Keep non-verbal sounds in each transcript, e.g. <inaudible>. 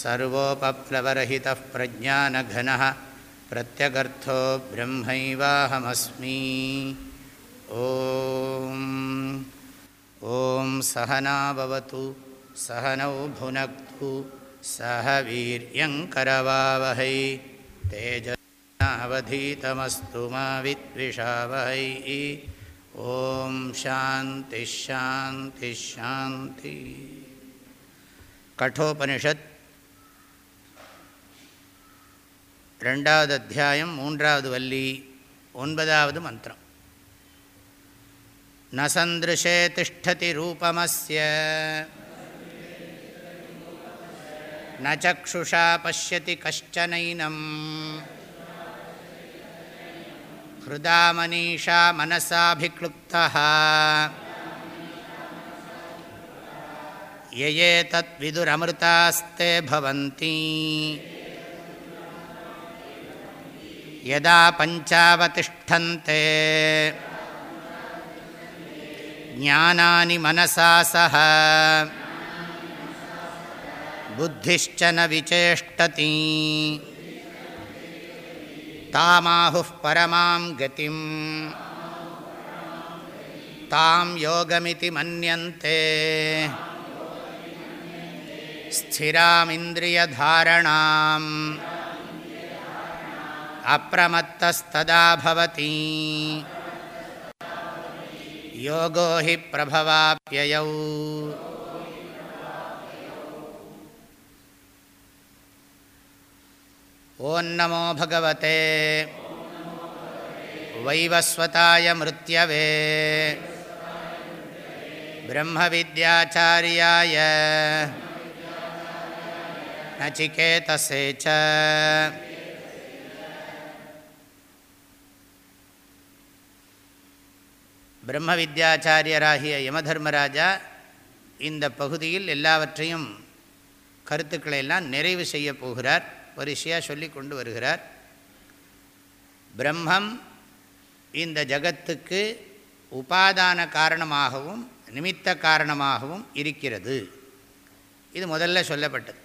सर्वोपप्लवरहितः प्रज्ञानघनः प्रत्यगर्थो ब्रह्मैवाहमस्मि ॐ ॐ सहना भवतु सहनौ भुनक्तु सह वीर्यङ्करवावहै तेजनावधीतमस्तु मा विद्विषावहै ॐ शान्तिश्शान्तिश्शान्ति कठोपनिषत् ரெண்டாவது அத்தியாயம் மூன்றாவது வள்ளி ஒன்பதாவது மந்திரம். நசந்திருஷே திஷ்டதி ரூபமஸ்ய நச்சுஷா பசியதி கஷ்டனைனம் ஹிருதா மனிஷா மனசாபிக்ளுப்தா யயே தத் விதுரமிருதாஸ்தே பவந்தி यदा पञ्चावतिष्ठन्ते। ज्ञानानि मनसा सह। बुद्धिश्च न विचेष्टति। तामाहुः परमां गतिं तां योगमिति मन्यन्ते। स्थिरामिन्द्रियधारणाम् अप्रमत्तस्तदा भवति। योगो हि प्रभवाप्ययौ। ॐ नमो भगवते। वैवस्वताय मृत्यवे। ब्रह्मविद्याचार्याय। नचिकेतसे च பிரம்ம வித்யாச்சாரியராகிய யமதர்மராஜா இந்த பகுதியில் எல்லாவற்றையும் கருத்துக்களை எல்லாம் நிறைவு செய்ய போகிறார் வரிசையாக சொல்லி கொண்டு வருகிறார். பிரம்மம் இந்த ஜகத்துக்கு உபாதான காரணமாகவும் நிமித்த காரணமாகவும் இருக்கிறது. இது முதல்ல சொல்லப்பட்டது.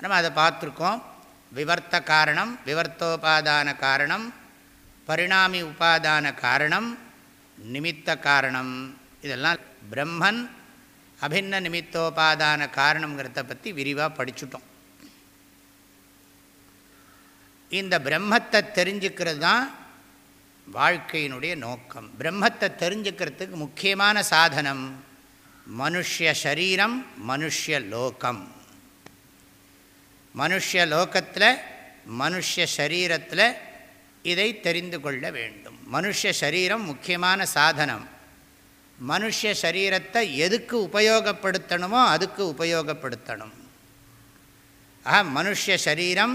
நம்ம அதை பார்த்துருக்கோம். விவர்த்த காரணம் விவர்த்தோபாதான காரணம் பரிணாமி உபாதான காரணம் நிமித்த காரணம். இதெல்லாம் பிரம்மன் அபின்ன நிமித்தோபாதான காரணங்கிறத பற்றி விரிவாக படிச்சுட்டோம். இந்த பிரம்மத்தை தெரிஞ்சுக்கிறது தான் வாழ்க்கையினுடைய நோக்கம். பிரம்மத்தை தெரிஞ்சுக்கிறதுக்கு முக்கியமான சாதனம் மனுஷ சரீரம் மனுஷ லோகம். மனுஷ லோகத்தில் மனுஷ சரீரத்தில் இதை தெரிந்து கொள்ள வேண்டும். மனுஷ சரீரம் முக்கியமான சாதனம். மனுஷ சரீரத்தை எதுக்கு உபயோகப்படுத்தணுமோ அதுக்கு உபயோகப்படுத்தணும். ஆக மனுஷ சரீரம்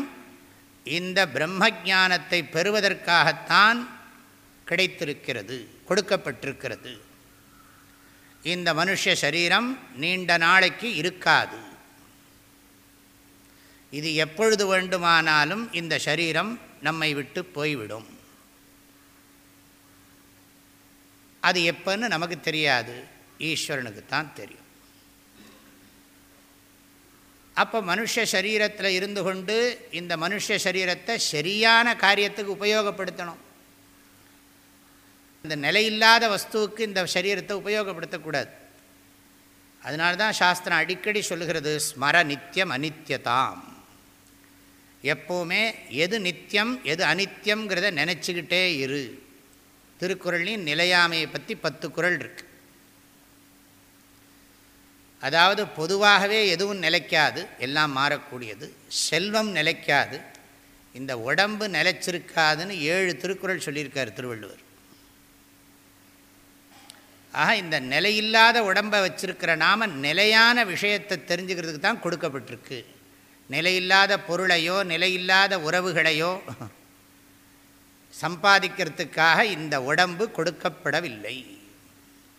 இந்த பிரம்ம ஜானத்தை பெறுவதற்காகத்தான் கிடைத்திருக்கிறது கொடுக்கப்பட்டிருக்கிறது. இந்த மனுஷ சரீரம் நீண்ட நாளைக்கு இருக்காது. இது எப்பொழுது வேண்டுமானாலும் இந்த சரீரம் நம்மை விட்டு போய்விடும். அது எப்போன்னு நமக்கு தெரியாது. ஈஸ்வரனுக்கு தான் தெரியும். அப்போ மனுஷ சரீரத்தில் இருந்து கொண்டு இந்த மனுஷ சரீரத்தை சரியான காரியத்துக்கு உபயோகப்படுத்தணும். இந்த நிலையில்லாத வஸ்துவுக்கு இந்த சரீரத்தை உபயோகப்படுத்தக்கூடாது அதனால தான் சாஸ்திரம் அடிக்கடி சொல்லுகிறது ஸ்மர நித்தியம் அனித்யதாம். எப்போவுமே எது நித்தியம் எது அனித்யங்கிறத நினச்சிக்கிட்டே இரு. திருக்குறளின் நிலையாமையை பற்றி பத்து குரல் இருக்கு. அதாவது பொதுவாகவே எதுவும் நிலைக்காது எல்லாம் மாறக்கூடியது. செல்வம் நிலைக்காது இந்த உடம்பு நிலைச்சிருக்காதுன்னு ஏழு திருக்குறள் சொல்லியிருக்கார் திருவள்ளுவர். ஆக இந்த நிலையில்லாத உடம்பை வச்சிருக்கிற நாம நிலையான விஷயத்தை தெரிஞ்சுக்கிறதுக்கு தான் கொடுக்கப்பட்டிருக்கு. நிலையில்லாத பொருளையோ நிலையில்லாத உறவுகளையோ சம்பாதிக்கிறதுக்காக இந்த உடம்பு கொடுக்கப்படவில்லை.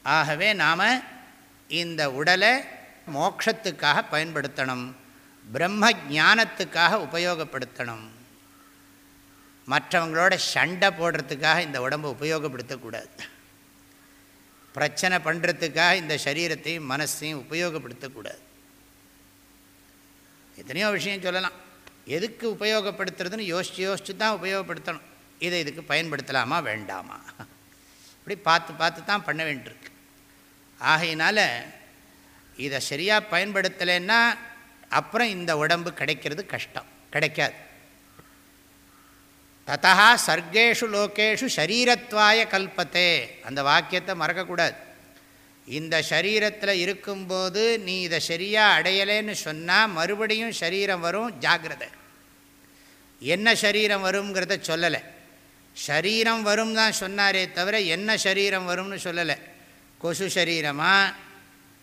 ஆகவே நாம் இந்த உடலை மோக்ஷத்துக்காக பயன்படுத்தணும். பிரம்ம ஞானத்துக்காக உபயோகப்படுத்தணும். மற்றவங்களோட சண்டை போடுறதுக்காக இந்த உடம்பை உபயோகப்படுத்தக்கூடாது. பிரச்சனை பண்ணுறதுக்காக இந்த சரீரத்தையும் மனசையும் உபயோகப்படுத்தக்கூடாது. எத்தனையோ விஷயம் சொல்லலாம். எதுக்கு உபயோகப்படுத்துறதுன்னு யோசித்து யோசித்து தான் உபயோகப்படுத்தணும். இதை இதுக்கு பயன்படுத்தலாமா வேண்டாமா? இப்படி பார்த்து பார்த்து தான் பண்ண வேண்டியிருக்கு. ஆகையினால் இதை சரியாக பயன்படுத்தலைன்னா அப்புறம் இந்த உடம்பு கிடைக்கிறது கஷ்டம். கிடைக்காது. ததா சர்க்கேஷு லோகேஷு சரீரத்வாய கல்பத்தே. அந்த வாக்கியத்தை மறக்கக்கூடாது. இந்த சரீரத்தில் இருக்கும்போது நீ இதை சரியாக அடையலேன்னு சொன்னால் மறுபடியும் சரீரம் வரும் ஜாகிரதை. என்ன சரீரம் வருங்கிறத சொல்லலை. ஷரீரம் வரும் தான் சொன்னாரே தவிர என்ன சரீரம் வரும்னு சொல்லலை. கொசு சரீரமா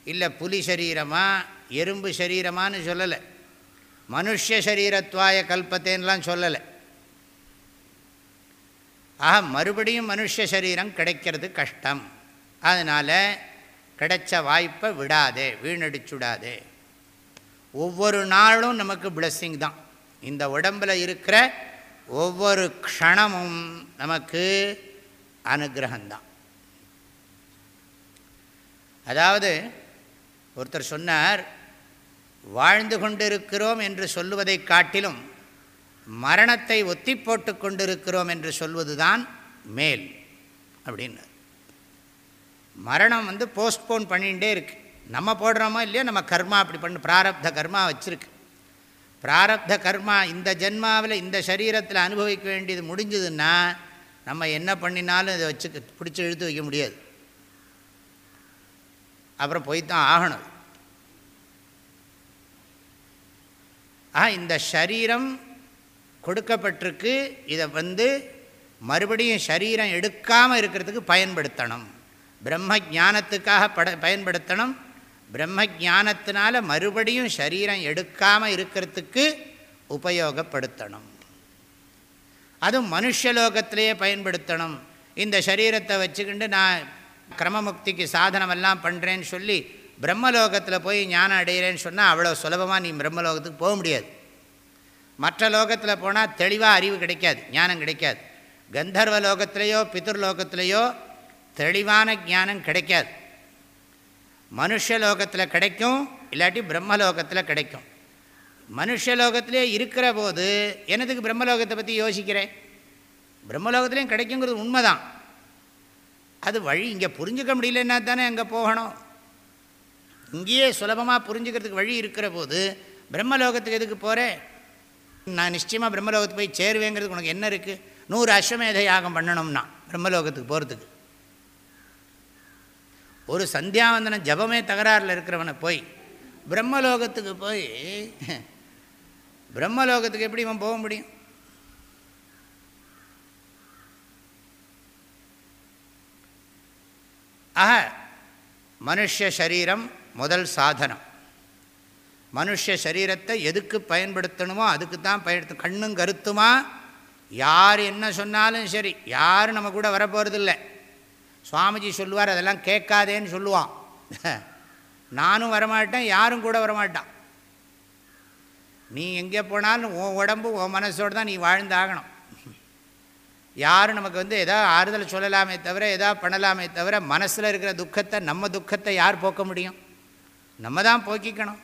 இல்லை புலி சரீரமா எறும்பு சரீரமானு சொல்லலை. மனுஷ சரீரத்வாய கல்பத்தேன்னெலாம் சொல்லலை. ஆக மறுபடியும் மனுஷ சரீரம் கிடைக்கிறது கஷ்டம். அதனால் கிடைச்ச வாய்ப்பை விடாதே வீணடிச்சுடாதே. ஒவ்வொரு நாளும் நமக்கு பிளஸ்ஸிங் தான். இந்த உடம்பில் இருக்கிற ஒவ்வொரு க்ஷணமும் நமக்கு அனுகிரகம்தான். அதாவது ஒருத்தர் சொன்னார் வாழ்ந்து கொண்டிருக்கிறோம் என்று சொல்லுவதை காட்டிலும் மரணத்தை ஒத்தி போட்டு கொண்டிருக்கிறோம் என்று சொல்வதுதான் மேல் அப்படின்னார். மரணம் வந்து போஸ்ட்போன் பண்ணிகிட்டே இருக்குது நம்ம போடுறோமோ இல்லையோ? நம்ம கர்மா அப்படி பண்ணு பிராரப்த கர்மா வச்சுருக்கு. பிராரப்த கர்மா இந்த ஜென்மாவில் இந்த சரீரத்தில் அனுபவிக்க வேண்டியது முடிஞ்சதுன்னா நம்ம என்ன பண்ணினாலும் இதை வச்சு பிடிச்சி இழுத்து வைக்க முடியாது. அப்புறம் போய்த்தான் ஆகணும். ஆ இந்த சரீரம் கொடுக்கப்பட்டிருக்கு. இதை வந்து மறுபடியும் சரீரம் எடுக்காமல் இருக்கிறதுக்கு பயன்படுத்தணும். பிரம்ம ஜானத்துக்காக பட பயன்படுத்தணும். பிரம்ம ஜானத்தினால மறுபடியும் சரீரம் எடுக்காமல் இருக்கிறதுக்கு உபயோகப்படுத்தணும். அதுவும் மனுஷலோகத்திலேயே பயன்படுத்தணும். இந்த சரீரத்தை வச்சுக்கிண்டு நான் கிரமமுக்திக்கு சாதனமெல்லாம் பண்ணுறேன்னு சொல்லி பிரம்மலோகத்தில் போய் ஞானம் அடைகிறேன்னு சொன்னால் அவ்வளோ சுலபமாக நீ பிரம்மலோகத்துக்கு போக முடியாது. மற்ற லோகத்தில் போனால் தெளிவாக அறிவு கிடைக்காது ஞானம் கிடைக்காது. கந்தர்வ லோகத்திலேயோ பிதுர்லோகத்திலேயோ தெளிவான ஞானம் கிடைக்காது. மனுஷலோகத்தில் கிடைக்கும் இல்லாட்டி பிரம்மலோகத்தில் கிடைக்கும். மனுஷலோகத்திலே இருக்கிற போது என்னதுக்கு பிரம்மலோகத்தை பற்றி யோசிக்கிறேன்? பிரம்மலோகத்துலேயும் கிடைக்குங்கிறது உண்மைதான். அது வழி இங்கே புரிஞ்சுக்க முடியலன்னா தானே அங்கே போகணும். இங்கேயே சுலபமாக புரிஞ்சுக்கிறதுக்கு வழி இருக்கிற போது பிரம்மலோகத்துக்கு எதுக்கு போகிறேன் நான் நிச்சயமாக பிரம்மலோகத்துக்கு போய் சேருவேங்கிறதுக்கு உனக்கு என்ன இருக்குது நூறு அஸ்வமேத யாகம் பண்ணணும்னா பிரம்மலோகத்துக்கு போகிறதுக்கு ஒரு சந்தியாவந்தனம் ஜபமே தகராறில் இருக்கிறவனை போய் பிரம்மலோகத்துக்கு போய் பிரம்மலோகத்துக்கு எப்படி இவன் போக முடியும்? ஆக மனுஷ சரீரம் முதல் சாதனம். மனுஷ சரீரத்தை எதுக்கு பயன்படுத்தணுமோ அதுக்கு தான் பயன்படுத்த கண்ணும் கருத்துமா? யார் என்ன சொன்னாலும் சரி யாரும் நம்ம கூட வரப்போகிறதில்லை சுவாமிஜி சொல்லுவார் அதெல்லாம் கேட்காதேன்னு சொல்லுவான். <laughs> நானும் வரமாட்டேன் யாரும் கூட வரமாட்டான். நீ எங்கே போனாலும் உன் உடம்பு உன் மனசோடு தான் நீ வாழ்ந்தாகணும். <laughs> யாரும் நமக்கு வந்து எதா ஆறுதல் சொல்லலாமே தவிர எதாவது பண்ணலாமே தவிர மனசில் இருக்கிற துக்கத்தை நம்ம துக்கத்தை யார் போக்க முடியும்? நம்ம தான் போக்கிக்கணும்.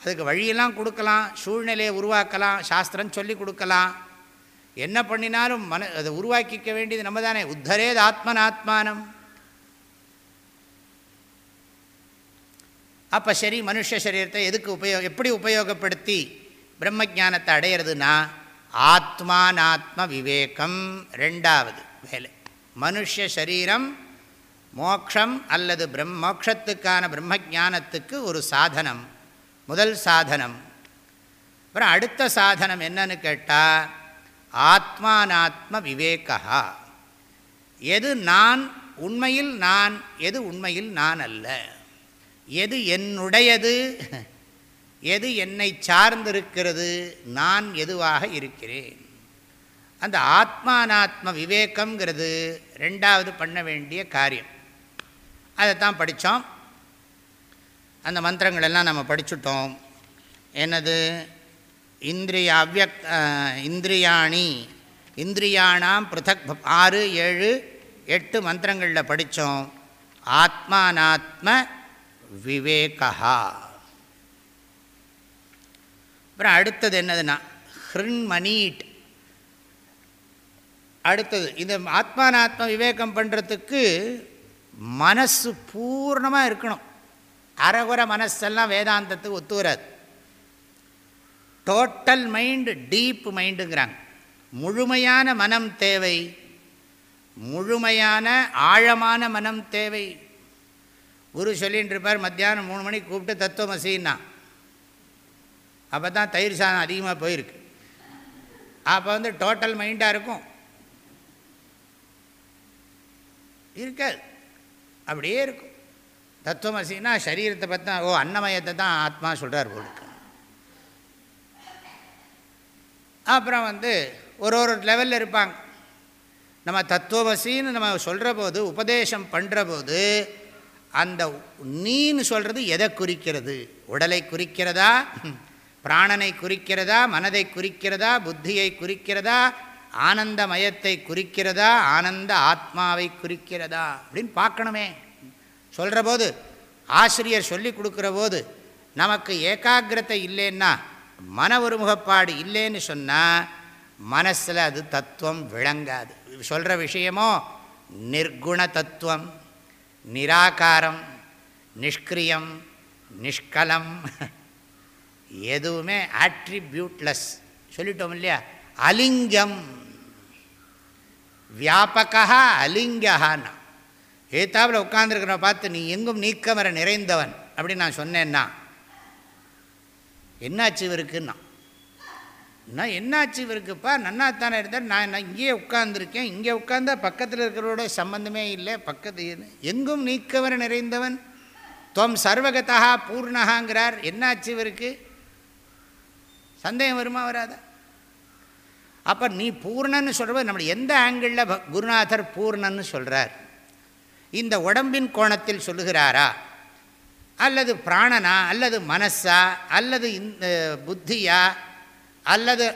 அதுக்கு வழியெல்லாம் கொடுக்கலாம் சூழ்நிலையை உருவாக்கலாம் சாஸ்திரம் சொல்லி கொடுக்கலாம். என்ன பண்ணினாலும் மன அதை உருவாக்கிக்க வேண்டியது நம்ம தானே உத்தரேது ஆத்மனாத்மானம். அப்போ சரி மனுஷ சரீரத்தை எதுக்கு உபயோ எப்படி உபயோகப்படுத்தி பிரம்ம ஜானத்தை அடையிறதுனா ஆத்மானாத்ம விவேகம் ரெண்டாவது வேலை. மனுஷ சரீரம் மோக்ஷம் அல்லது பிரம் மோக்ஷத்துக்கான பிரம்ம ஜானத்துக்கு ஒரு சாதனம் முதல் சாதனம். அப்புறம் அடுத்த சாதனம் என்னன்னு கேட்டால் ஆத்மானாத்ம விவேகா எது நான் உண்மையில் நான் எது உண்மையில் நான் அல்ல. எது என்னுடையது எது என்னை சார்ந்திருக்கிறது நான் எதுவாக இருக்கிறேன். அந்த ஆத்மானாத்ம விவேகம்ங்கிறது ரெண்டாவது பண்ண வேண்டிய காரியம். அதைத்தான் படித்தோம். அந்த மந்திரங்களெல்லாம் நம்ம படிச்சுட்டோம். என்னது? இந்திரிய அவ்வக் இந்திரியாணி. இந்திரியானாம் பிருத்தக் ஆறு ஏழு எட்டு மந்திரங்களில் படித்தோம் ஆத்மானாத்ம விவேகா அப்புறம் அடுத்தது என்னதுன்னா ஹிருண்மணீட் அடுத்தது இந்த ஆத்மானாத்ம விவேகம் பண்ணுறதுக்கு மனசு பூர்ணமாக இருக்கணும். அறகுற மனசெல்லாம் வேதாந்தத்துக்கு ஒத்து வராது. டோட்டல் மைண்டு டீப் மைண்டுங்கிறாங்க முழுமையான மனம் தேவை. முழுமையான ஆழமான மனம் தேவை. குரு சொல்லின்னு இருப்பார் மத்தியானம் மூணு மணிக்கு கூப்பிட்டு தத்துவமசின்னா. அப்போ தான் தயிர் சாதம் அதிகமாக போயிருக்கு. அப்போ வந்து டோட்டல் மைண்டாக இருக்கும். இருக்காது. அப்படியே இருக்கும். தத்துவமசின்னா சரீரத்தை பார்த்தா ஓ அன்னமயத்தை தான் ஆத்மா சொல்கிறார் போலுக்கு. அப்புறம் வந்து ஒரு ஒரு லெவலில் இருப்பாங்க. நம்ம தத்துவவசின்னு நம்ம சொல்கிற போது உபதேசம் பண்ணுற போது அந்த நீன்னு சொல்கிறது எதை குறிக்கிறது? உடலை குறிக்கிறதா? பிராணனை குறிக்கிறதா? மனதை குறிக்கிறதா? புத்தியை குறிக்கிறதா? ஆனந்தமயத்தை குறிக்கிறதா? ஆனந்த ஆத்மாவை குறிக்கிறதா? அப்படின்னு பார்க்கணுமே. சொல்கிற போது ஆசிரியர் சொல்லி கொடுக்குற போது நமக்கு ஏகாகிரத்தை இல்லைன்னா மன ஒருமுகப்பாடு இல்லைன்னு சொன்னால் மனசில் அது தத்துவம் விளங்காது. சொல்கிற விஷயமோ நிர்குண தத்துவம் நிராகாரம் நிஷ்கிரியம் நிஷ்கலம் எதுவுமே ஆட்ரிபியூட்லெஸ் சொல்லிட்டோம் இல்லையா? அலிங்கம். வியாபகா அலிங்கஹான்னா ஏத்தாவில் உட்காந்துருக்கிறவன் பார்த்து நீ எங்கும் நீக்கமர நிறைந்தவன் அப்படின்னு நான் சொன்னேன்னா என்னாச்சு இவருக்குன்னா? நான் என்னாச்சு இவருக்குப்பா? நன்னாத்தானே இருந்தார். நான் நான் இங்கேயே உட்காந்துருக்கேன் இங்கே உட்காந்தா பக்கத்தில் இருக்கிறோட சம்பந்தமே இல்லை. பக்கத்து எங்கும் நீக்கவர் நிறைந்தவன். துவம் சர்வகதா பூர்ணகாங்கிறார் என்னாச்சு இவருக்கு? சந்தேகம் வருமா வராதா? அப்போ நீ பூர்ணன்னு சொல்கிறது நம்மளை எந்த ஆங்கிளில் குருநாதர் பூர்ணன்னு சொல்கிறார் இந்த உடம்பின் கோணத்தில் சொல்லுகிறாரா? அல்லது பிராணனா அல்லது மனசா அல்லது இந்த புத்தியா அல்லது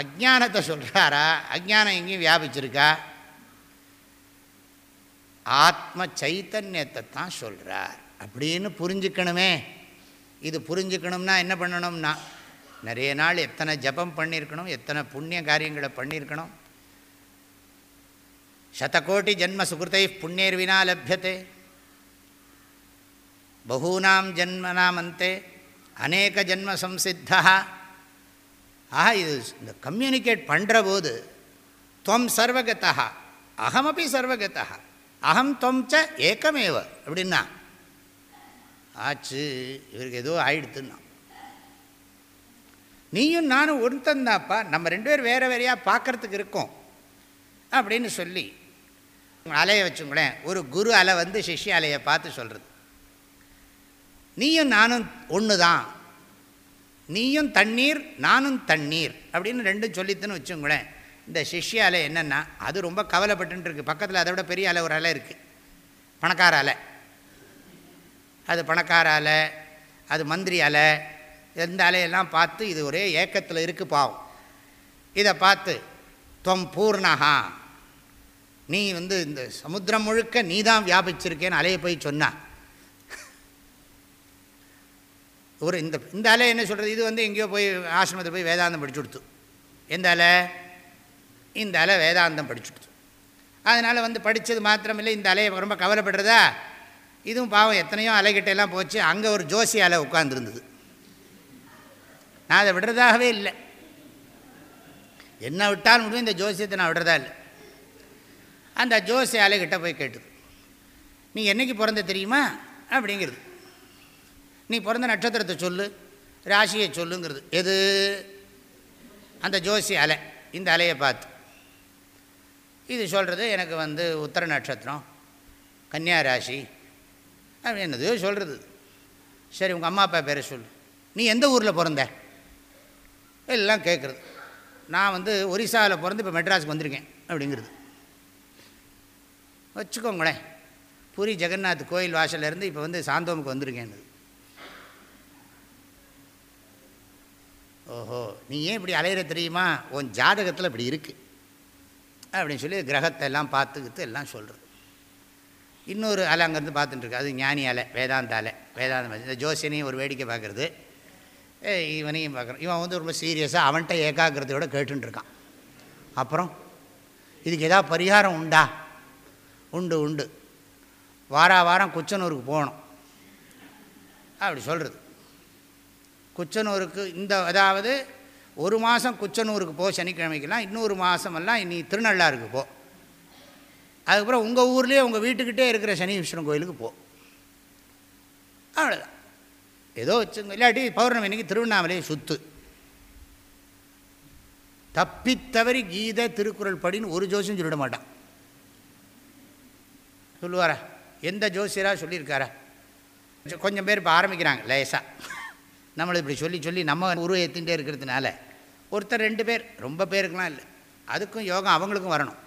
அஜானத்தை சொல்கிறாரா அஜானம் எங்கேயும் வியாபிச்சிருக்கா? ஆத்ம சைத்தன்யத்தை தான் சொல்கிறார் அப்படின்னு புரிஞ்சுக்கணுமே. இது புரிஞ்சுக்கணும்னா என்ன பண்ணணும்னா நிறைய நாள் எத்தனை ஜபம் பண்ணியிருக்கணும் எத்தனை புண்ணிய காரியங்களை பண்ணியிருக்கணும். சதகோட்டி ஜென்ம சுகிருத்தை புண்ணியர்வினா லபியத்தை. பகூனாம் ஜென்மனாம் அநேக ஜன்ம சம்சித்தா ஆஹா இது இந்த கம்யூனிகேட் பண்ணுற போது துவம் சர்வகதா அகமப்பி சர்வகதா அகம் தொம் ச ஏக்கமேவ அப்படின்னா. ஆச்சு இவருக்கு ஏதோ ஆயிடுத்துன்னா. நீயும் நானும் ஒருத்தந்தாப்பா நம்ம ரெண்டு பேர் வேறு வேறையாக பார்க்குறதுக்கு இருக்கோம் அப்படின்னு சொல்லி அலையை வச்சுங்களேன் ஒரு குரு அலை வந்து சிஷ்ய அலையை பார்த்து சொல்கிறது நீயும் நானும் ஒன்று தான் நீயும் தண்ணீர் நானும் தண்ணீர் அப்படின்னு ரெண்டும் சொல்லித்துன்னு வச்சுங்களேன். இந்த சிஷ்ய அலை என்னென்னா அது ரொம்ப கவலைப்பட்டுருக்கு பக்கத்தில் அதை விட பெரிய அலை ஒரு அலை இருக்குது பணக்கார அலை அது பணக்கார அலை அது மந்திரி அலை எந்த அலையெல்லாம் பார்த்து இது ஒரே ஏக்கத்தில் இருக்குது பாவம். இதை பார்த்து தொம் பூர்ணகா நீ வந்து இந்த சமுத்திரம் முழுக்க நீ தான் வியாபிச்சிருக்கேன்னு அலையை போய் சொன்னா ஒரு இந்த இந்த அலை என்ன சொல்கிறது இது வந்து எங்கேயோ போய் ஆசிரமத்தில் போய் வேதாந்தம் படிச்சு கொடுத்து. எந்த அலை இந்த அலை வேதாந்தம் படிச்சு கொடுத்து. அதனால் வந்து படித்தது மாத்திரமில்லை. இந்த அலையை ரொம்ப கவலைப்படுறதா? இதுவும் பாவம். எத்தனையோ அலைகிட்டெல்லாம் போச்சு. அங்கே ஒரு ஜோசி அலை உட்காந்துருந்தது நான் அதை விடுறதாகவே இல்லை. என்ன விட்டாலும் முடியும் இந்த ஜோசியத்தை நான் விடுறதா இல்லை. அந்த ஜோசி அலைகிட்ட போய் கேட்டுது. நீ என்னைக்கு பிறந்த தெரியுமா? அப்படிங்கிறது. நீ பிறந்த நட்சத்திரத்தை சொல்லு ராசியை சொல்லுங்கிறது. எது? அந்த ஜோசி அலை. இந்த அலையை பார்த்து. இது சொல்கிறது எனக்கு வந்து உத்தர நட்சத்திரம் கன்னியா ராசி. அப்படி என்னது சொல்கிறது சரி உங்கள் அம்மா அப்பா பேரை சொல்லு. நீ எந்த ஊரில் பிறந்த? எல்லாம் கேட்குறது நான் வந்து ஒரிசாவில் பிறந்து இப்போ மெட்ராஸுக்கு வந்திருக்கேன் அப்படிங்கிறது. வச்சுக்கோங்களேன். பூரி ஜெகநாத் கோயில் வாசல்லேருந்து இப்போ வந்து சாந்தோமுக்கு வந்திருக்கேன். ஓஹோ நீ ஏன் இப்படி அலையிற தெரியுமா? உன் ஜாதகத்தில் இப்படி இருக்குது அப்படின்னு சொல்லி கிரகத்தை எல்லாம் பார்த்துக்கிட்டு எல்லாம் சொல்கிறது இன்னொரு அலை அங்கேருந்து பார்த்துட்டுருக்கு அது ஞானி அலை வேதாந்த அலை வேதாந்த இந்த ஜோசியனையும் ஒரு வேடிக்கை பார்க்குறது. இவனையும் பார்க்குறான் இவன் வந்து ரொம்ப சீரியஸாக அவன்கிட்ட ஏகாகிரதையோடு கேட்டுருக்கான் அப்புறம் இதுக்கு ஏதாவது பரிகாரம் உண்டா? உண்டு உண்டு. வாரா வாரம் குச்சனூருக்கு போகணும். அப்படி சொல்கிறது குச்சனூருக்கு இந்த அதாவது ஒரு மாதம் குச்சனூருக்கு போ சனிக்கிழமைக்கெல்லாம் இன்னொரு மாதமெல்லாம் இனி திருநள்ளாருக்கு போ. அதுக்கப்புறம் உங்கள் ஊர்லேயே உங்கள் வீட்டுக்கிட்டே இருக்கிற சனி விஷ்ணு கோயிலுக்கு போ. அவ்வளோதான் ஏதோ வச்சுங்க இல்லாட்டி பௌர்ணமி அன்னைக்கு திருவண்ணாமலையை சுத்து. தப்பித்தவறி கீதை திருக்குறள் படின்னு ஒரு ஜோசியம் சொல்லிட மாட்டான். சொல்லுவாரா? எந்த ஜோசியராக சொல்லியிருக்காரா? கொஞ்சம் பேர் இப்போ ஆரம்பிக்கிறாங்க லேசாக நம்மளை இப்படி சொல்லி சொல்லி நம்ம உருவ ஏற்றிகிட்டே இருக்கிறதுனால ஒருத்தர் ரெண்டு பேர் ரொம்ப பேருக்கெலாம் இல்லை. அதுக்கும் யோகம் அவங்களுக்கும் வரணும்.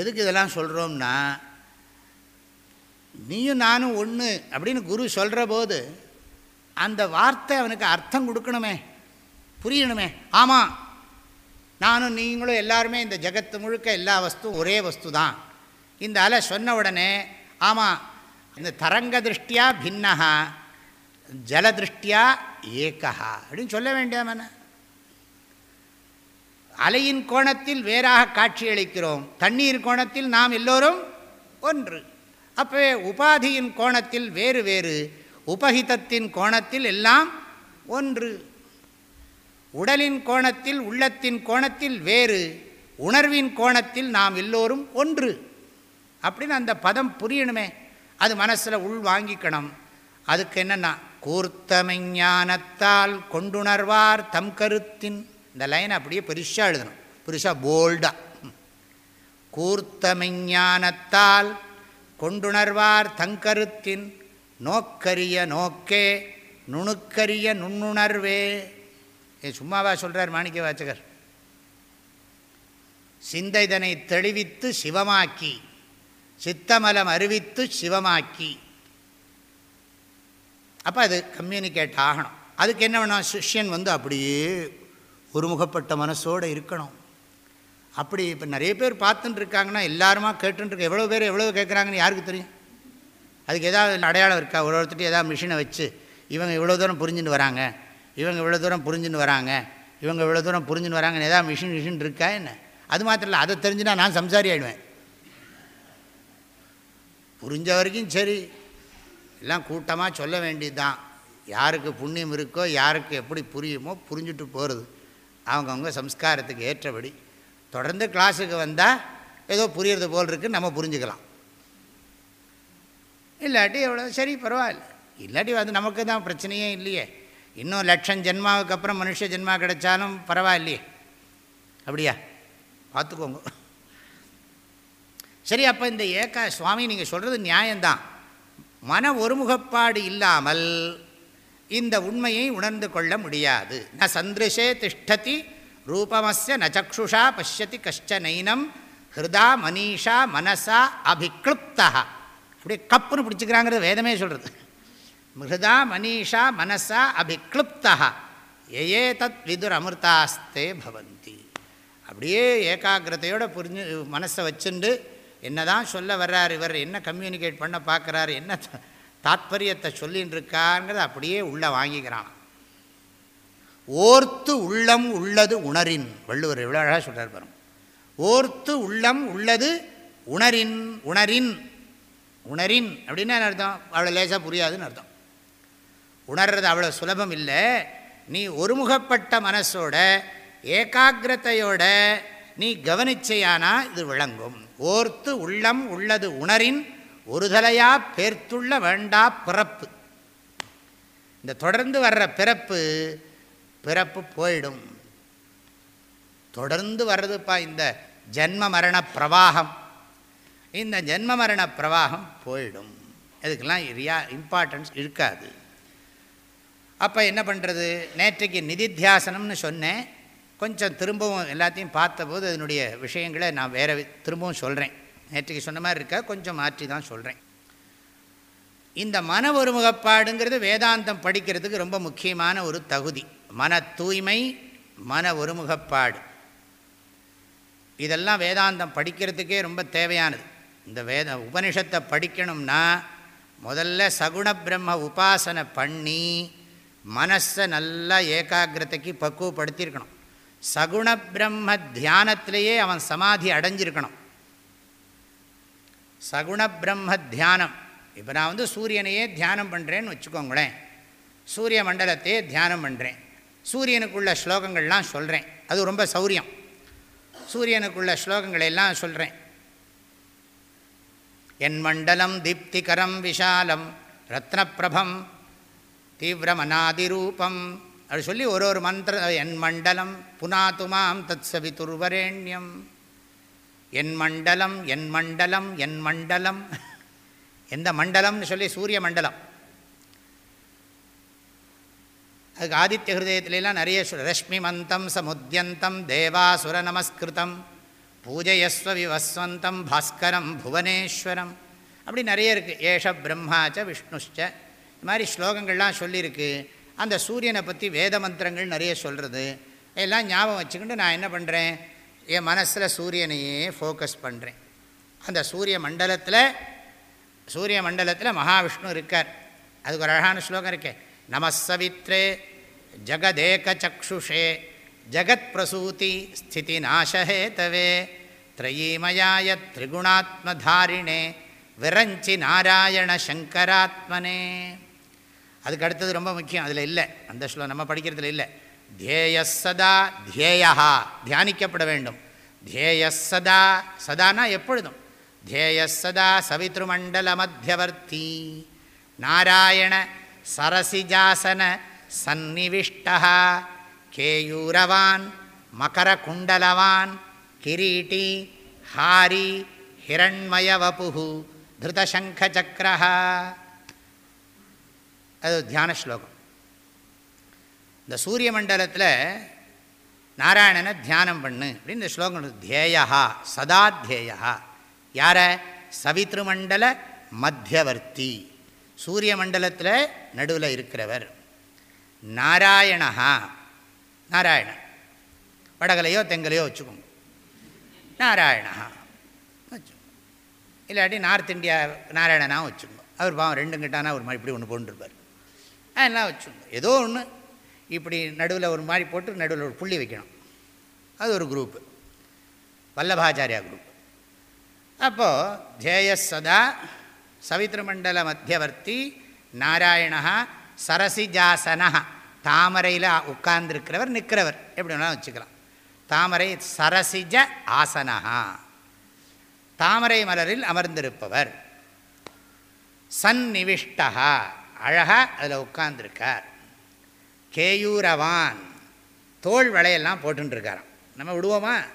எதுக்கு இதெல்லாம் சொல்கிறோம்னா நீயும் நானும் ஒன்று அப்படின்னு குரு சொல்கிற போது அந்த வார்த்தை அவனுக்கு அர்த்தம் கொடுக்கணுமே புரியணுமே. ஆமாம் நானும் நீங்களும் எல்லாருமே இந்த ஜகத்து முழுக்க எல்லா வஸ்துவும் ஒரே வஸ்து தான் இந்த அலை சொன்ன உடனே ஆமாம் இந்த தரங்க திருஷ்டியா பின்னகா ஜலதிருஷ்டியா ஏக்கா அப்படின்னு சொல்ல வேண்டியாமன அலையின் கோணத்தில் வேறாக காட்சியளிக்கிறோம் தண்ணீர் கோணத்தில் நாம் எல்லோரும் ஒன்று. அப்போவே உபாதியின் கோணத்தில் வேறு வேறு உபகிதத்தின் கோணத்தில் எல்லாம் ஒன்று. உடலின் கோணத்தில் உள்ளத்தின் கோணத்தில் வேறு உணர்வின் கோணத்தில் நாம் எல்லோரும் ஒன்று. அப்படின்னு அந்த பதம் புரியணுமே. அது மனசில் உள் வாங்கிக்கணும். அதுக்கு என்னென்னா கூர்த்தமைஞானத்தால் கொண்டுணர்வார் தம் கருத்தின் இந்த லைன் அப்படியே பெருசாக எழுதணும். பெருசாக போல்டாக கூர்த்தமைஞானத்தால் கொண்டுணர்வார் தங்கருத்தின் நோக்கரிய நோக்கே நுணுக்கரிய நுண்ணுணர்வே. ஏ சும்மாவா சொல்கிறார் மாணிக்க வாச்சகர் சிந்தைதனை தெளிவித்து சிவமாக்கி சித்தமலம் அறிவித்து சிவமாக்கி. அப்போ அது கம்யூனிகேட் ஆகணும். அதுக்கு என்ன வேணும்? சிஷ்யன் வந்து அப்படியே ஒருமுகப்பட்ட மனசோடு இருக்கணும். அப்படி இப்போ நிறைய பேர் பார்த்துட்டு இருக்காங்கன்னா எல்லாருமா கேட்டுருக்கு எவ்வளோ பேர் எவ்வளோ கேட்குறாங்கன்னு யாருக்கு தெரியும்? அதுக்கு ஏதாவது அடையாளம் இருக்கா? ஒரு ஒருத்தர்கிட்ட ஏதாவது மிஷினை வச்சு இவங்க இவ்வளோ தூரம் புரிஞ்சுன்னு வராங்க. இவங்க இவ்வளோ தூரம் புரிஞ்சுன்னு வராங்க. இவங்க இவ்வளோ தூரம் புரிஞ்சுன்னு வராங்கன்னு ஏதாவது மிஷின் மிஷின் இருக்கா என்ன? அது மாத்திரம் இல்லை அதை தெரிஞ்சுனா நான் சம்சாரி ஆகிடுவேன் புரிஞ்ச வரைக்கும் சரி. எல்லாம் கூட்டமாக சொல்ல வேண்டியது தான் யாருக்கு புண்ணியம் இருக்கோ யாருக்கு எப்படி புரியுமோ புரிஞ்சுட்டு போகிறது அவங்கவுங்க சம்ஸ்காரத்துக்கு ஏற்றபடி. தொடர்ந்து கிளாஸுக்கு வந்தால் ஏதோ புரியறது போல் இருக்குது நம்ம புரிஞ்சுக்கலாம். இல்லாட்டி எவ்வளோ சரி பரவாயில்ல. இல்லாட்டி வந்து நமக்கு தான் பிரச்சனையே இல்லையே. இன்னும் லட்சம் ஜென்மாவுக்கு அப்புறம் மனுஷ ஜென்மா கிடைச்சாலும் பரவாயில்லையே. அப்படியா? பார்த்துக்கோங்க. சரி அப்போ இந்த ஏக்கா சுவாமி நீங்கள் சொல்கிறது நியாயம்தான். மன ஒருமுகப்பாடு இல்லாமல் இந்த உண்மையை உணர்ந்து கொள்ள முடியாது. ந சந்திருஷே திஷ்டதி ரூபமஸ்ய ந சக்ஷுஷா பசியதி கஷ்ட நைனம் ஹிருதா மனிஷா மனசா அபிக்ளுப்தா அப்படியே கப்புன்னு பிடிச்சிக்கிறாங்கிறது வேதமே சொல்கிறது மிருதா மனிஷா மனசா அபிக்ளுப்தா ஏயே தத் விதுர் அமிர்தாஸ்தே பவந்தி. அப்படியே ஏகாகிரதையோடு புரிஞ்சு மனசை வச்சுண்டு என்ன தான் சொல்ல வர்றார் இவர் என்ன கம்யூனிகேட் பண்ண பார்க்குறாரு என்ன தாத்பரியத்தை சொல்லின்னு இருக்காங்கிறத அப்படியே உள்ளே வாங்கிக்கிறான். ஓர்த்து உள்ளம் உள்ளது உணரின் வள்ளுவர் எவ்வளோ அழகாக சொல்கிறார் பாருங்க. ஓர்த்து உள்ளம் உள்ளது உணரின் உணரின் உணரின் அப்படின்னா என்ன அர்த்தம்? அவ்வளோ லேசாக புரியாதுன்னு அர்த்தம். உணர்றது அவ்வளோ சுலபம் இல்லை. நீ ஒருமுகப்பட்ட மனசோட ஏகாகிரத்தையோட நீ கவனிச்சையானா இது விளங்கும். ஓர்த்து உள்ளம் உள்ளது உணரின் ஒருதலையா பேர்த்துள்ள வேண்டா பிறப்பு. இந்த தொடர்ந்து வர்ற பிறப்பு பிறப்பு போயிடும். தொடர்ந்து வர்றதுப்பா இந்த ஜென்ம மரண பிரவாகம். இந்த ஜென்ம மரண பிரவாகம் போயிடும். அதுக்கெல்லாம் ரியா இம்பார்ட்டன்ஸ் இருக்காது. அப்போ என்ன பண்ணுறது நேற்றைக்கு நிதித்தியாசனம்னு சொன்னேன். கொஞ்சம் திரும்பவும் எல்லாத்தையும் பார்த்தபோது அதனுடைய விஷயங்களை நான் வேறு திரும்பவும் சொல்கிறேன் நேற்றுக்கு சொன்ன மாதிரி இருக்க? கொஞ்சம் மாற்றி தான் சொல்கிறேன் இந்த மன ஒருமுகப்பாடுங்கிறது வேதாந்தம் படிக்கிறதுக்கு ரொம்ப முக்கியமான ஒரு தகுதி. மன தூய்மை மன ஒருமுகப்பாடு. இதெல்லாம் வேதாந்தம் படிக்கிறதுக்கே ரொம்ப தேவையானது. இந்த வேத உபனிஷத்தை படிக்கணும்னா முதல்ல சகுண பிரம்ம உபாசனை பண்ணி மனசை நல்லா ஏகாகிரதைக்கு பக்குவப்படுத்தியிருக்கணும். சகுண பிரம்ம தியானத்திலேயே அவன் சமாதி அடைஞ்சிருக்கணும். சகுண பிரம்ம தியானம். இப்போ நான் வந்து சூரியனையே தியானம் பண்ணுறேன்னு வச்சுக்கோங்களேன். சூரிய மண்டலத்தையே தியானம் பண்ணுறேன் சூரியனுக்குள்ள ஸ்லோகங்கள்லாம் சொல்கிறேன் அது ரொம்ப சௌரியம். சூரியனுக்குள்ள ஸ்லோகங்களை எல்லாம் சொல்கிறேன் என் மண்டலம் தீப்திகரம் விஷாலம் ரத்னப்பிரபம் தீவிரமனாதிரூபம் அப்படி சொல்லி ஒரு ஒரு மந்திர என் மண்டலம் புனாத்துமாம் தத் சவிதுர்வரேண்யம் என் மண்டலம் என் மண்டலம் என் மண்டலம். எந்த மண்டலம்னு சொல்லி சூரிய மண்டலம். அதுக்கு ஆதித்ய ஹிருதயத்திலலாம் நிறைய ரஷ்மி மந்தம் சமுத்தியந்தம் தேவாசுர நமஸ்கிருதம் பூஜயஸ்வ விவஸ்வந்தம் பாஸ்கரம் புவனேஸ்வரம். அப்படி நிறைய இருக்குது ஏஷ பிரம்மாச்ச விஷ்ணுஷ்ச. இது மாதிரி ஸ்லோகங்கள்லாம் சொல்லியிருக்கு. அந்த சூரியனை பற்றி வேத மந்திரங்கள் நிறைய சொல்கிறது எல்லாம் ஞாபகம் வச்சுக்கிட்டு நான் என்ன பண்ணுறேன் என் மனசில் சூரியனையே ஃபோக்கஸ் பண்ணுறேன் அந்த சூரிய மண்டலத்தில் சூரிய மண்டலத்தில் மகாவிஷ்ணு இருக்கார். அதுக்கு ஒரு அழகான ஸ்லோகம் இருக்கே. நமசவித்ரே ஜகதேக சக்ஷுஷே ஜகத் பிரசூதி ஸ்திதி நாசஹேதவே திரயீமயாய திரிகுணாத்மதாரிணே விரஞ்சி நாராயண சங்கராத்மனே. அதுக்கு அடுத்தது ரொம்ப முக்கியம் அதில் இல்லை. அந்த ஸ்லோ நம்ம படிக்கிறதுல இல்லை. தியேயசதா தியேயா தியானிக்கப்பட வேண்டும். தியேயசதா சதானா எப்பொழுதும்? தியேயசதா சவித்ருமண்டல மத்தியவர்த்தி நாராயண சரசிஜாசன சந்நிவிஷ்டா கேயூரவான் மகரகுண்டலவான் கிரீட்டி ஹாரி ஹிரண்மயவபு திருதசங்கச்சக்கரா அது தியான ஸ்லோகம். இந்த சூரிய மண்டலத்தில் நாராயணனை தியானம் பண்ணு அப்படின்னு இந்த ஸ்லோகம் தேயா சதா தேயா யார? சவித்ருமண்டல மத்தியவர்த்தி. சூரிய மண்டலத்தில் நடுவில் இருக்கிறவர். நாராயணா நாராயணன். வடகலையோ தெங்கலையோ வச்சுக்கோங்க. நாராயணா வச்சு இல்லாட்டி நார்த் இந்தியா நாராயணனாக வச்சுக்கோங்க. அவர் பாவம் ரெண்டும் கிட்டானா ஒரு மாதிரி இப்படி ஒன்று போட்டுருப்பார் அதெல்லாம் வச்சுக்கணும். ஏதோ ஒன்று இப்படி நடுவில் ஒரு மாதிரி போட்டு நடுவில் ஒரு புள்ளி வைக்கணும். அது ஒரு குரூப்பு வல்லபாச்சாரியா குரூப் அப்போது ஜேயஸ் சதா சவித்ருமண்டல மத்தியவர்த்தி நாராயணா சரசிஜாசனா தாமரையில் உட்கார்ந்துருக்கிறவர் நிற்கிறவர். எப்படி வேணாலும் வச்சுக்கலாம். தாமரை சரசிஜ ஆசனா தாமரை மலரில் அமர்ந்திருப்பவர். சந்நிவிஷ்டா அழகாக அதில் உட்கார்ந்துருக்கார். கேயூரவான். தோல் வளையெல்லாம் போட்டுருக்காராம் நம்ம விடுவோமா?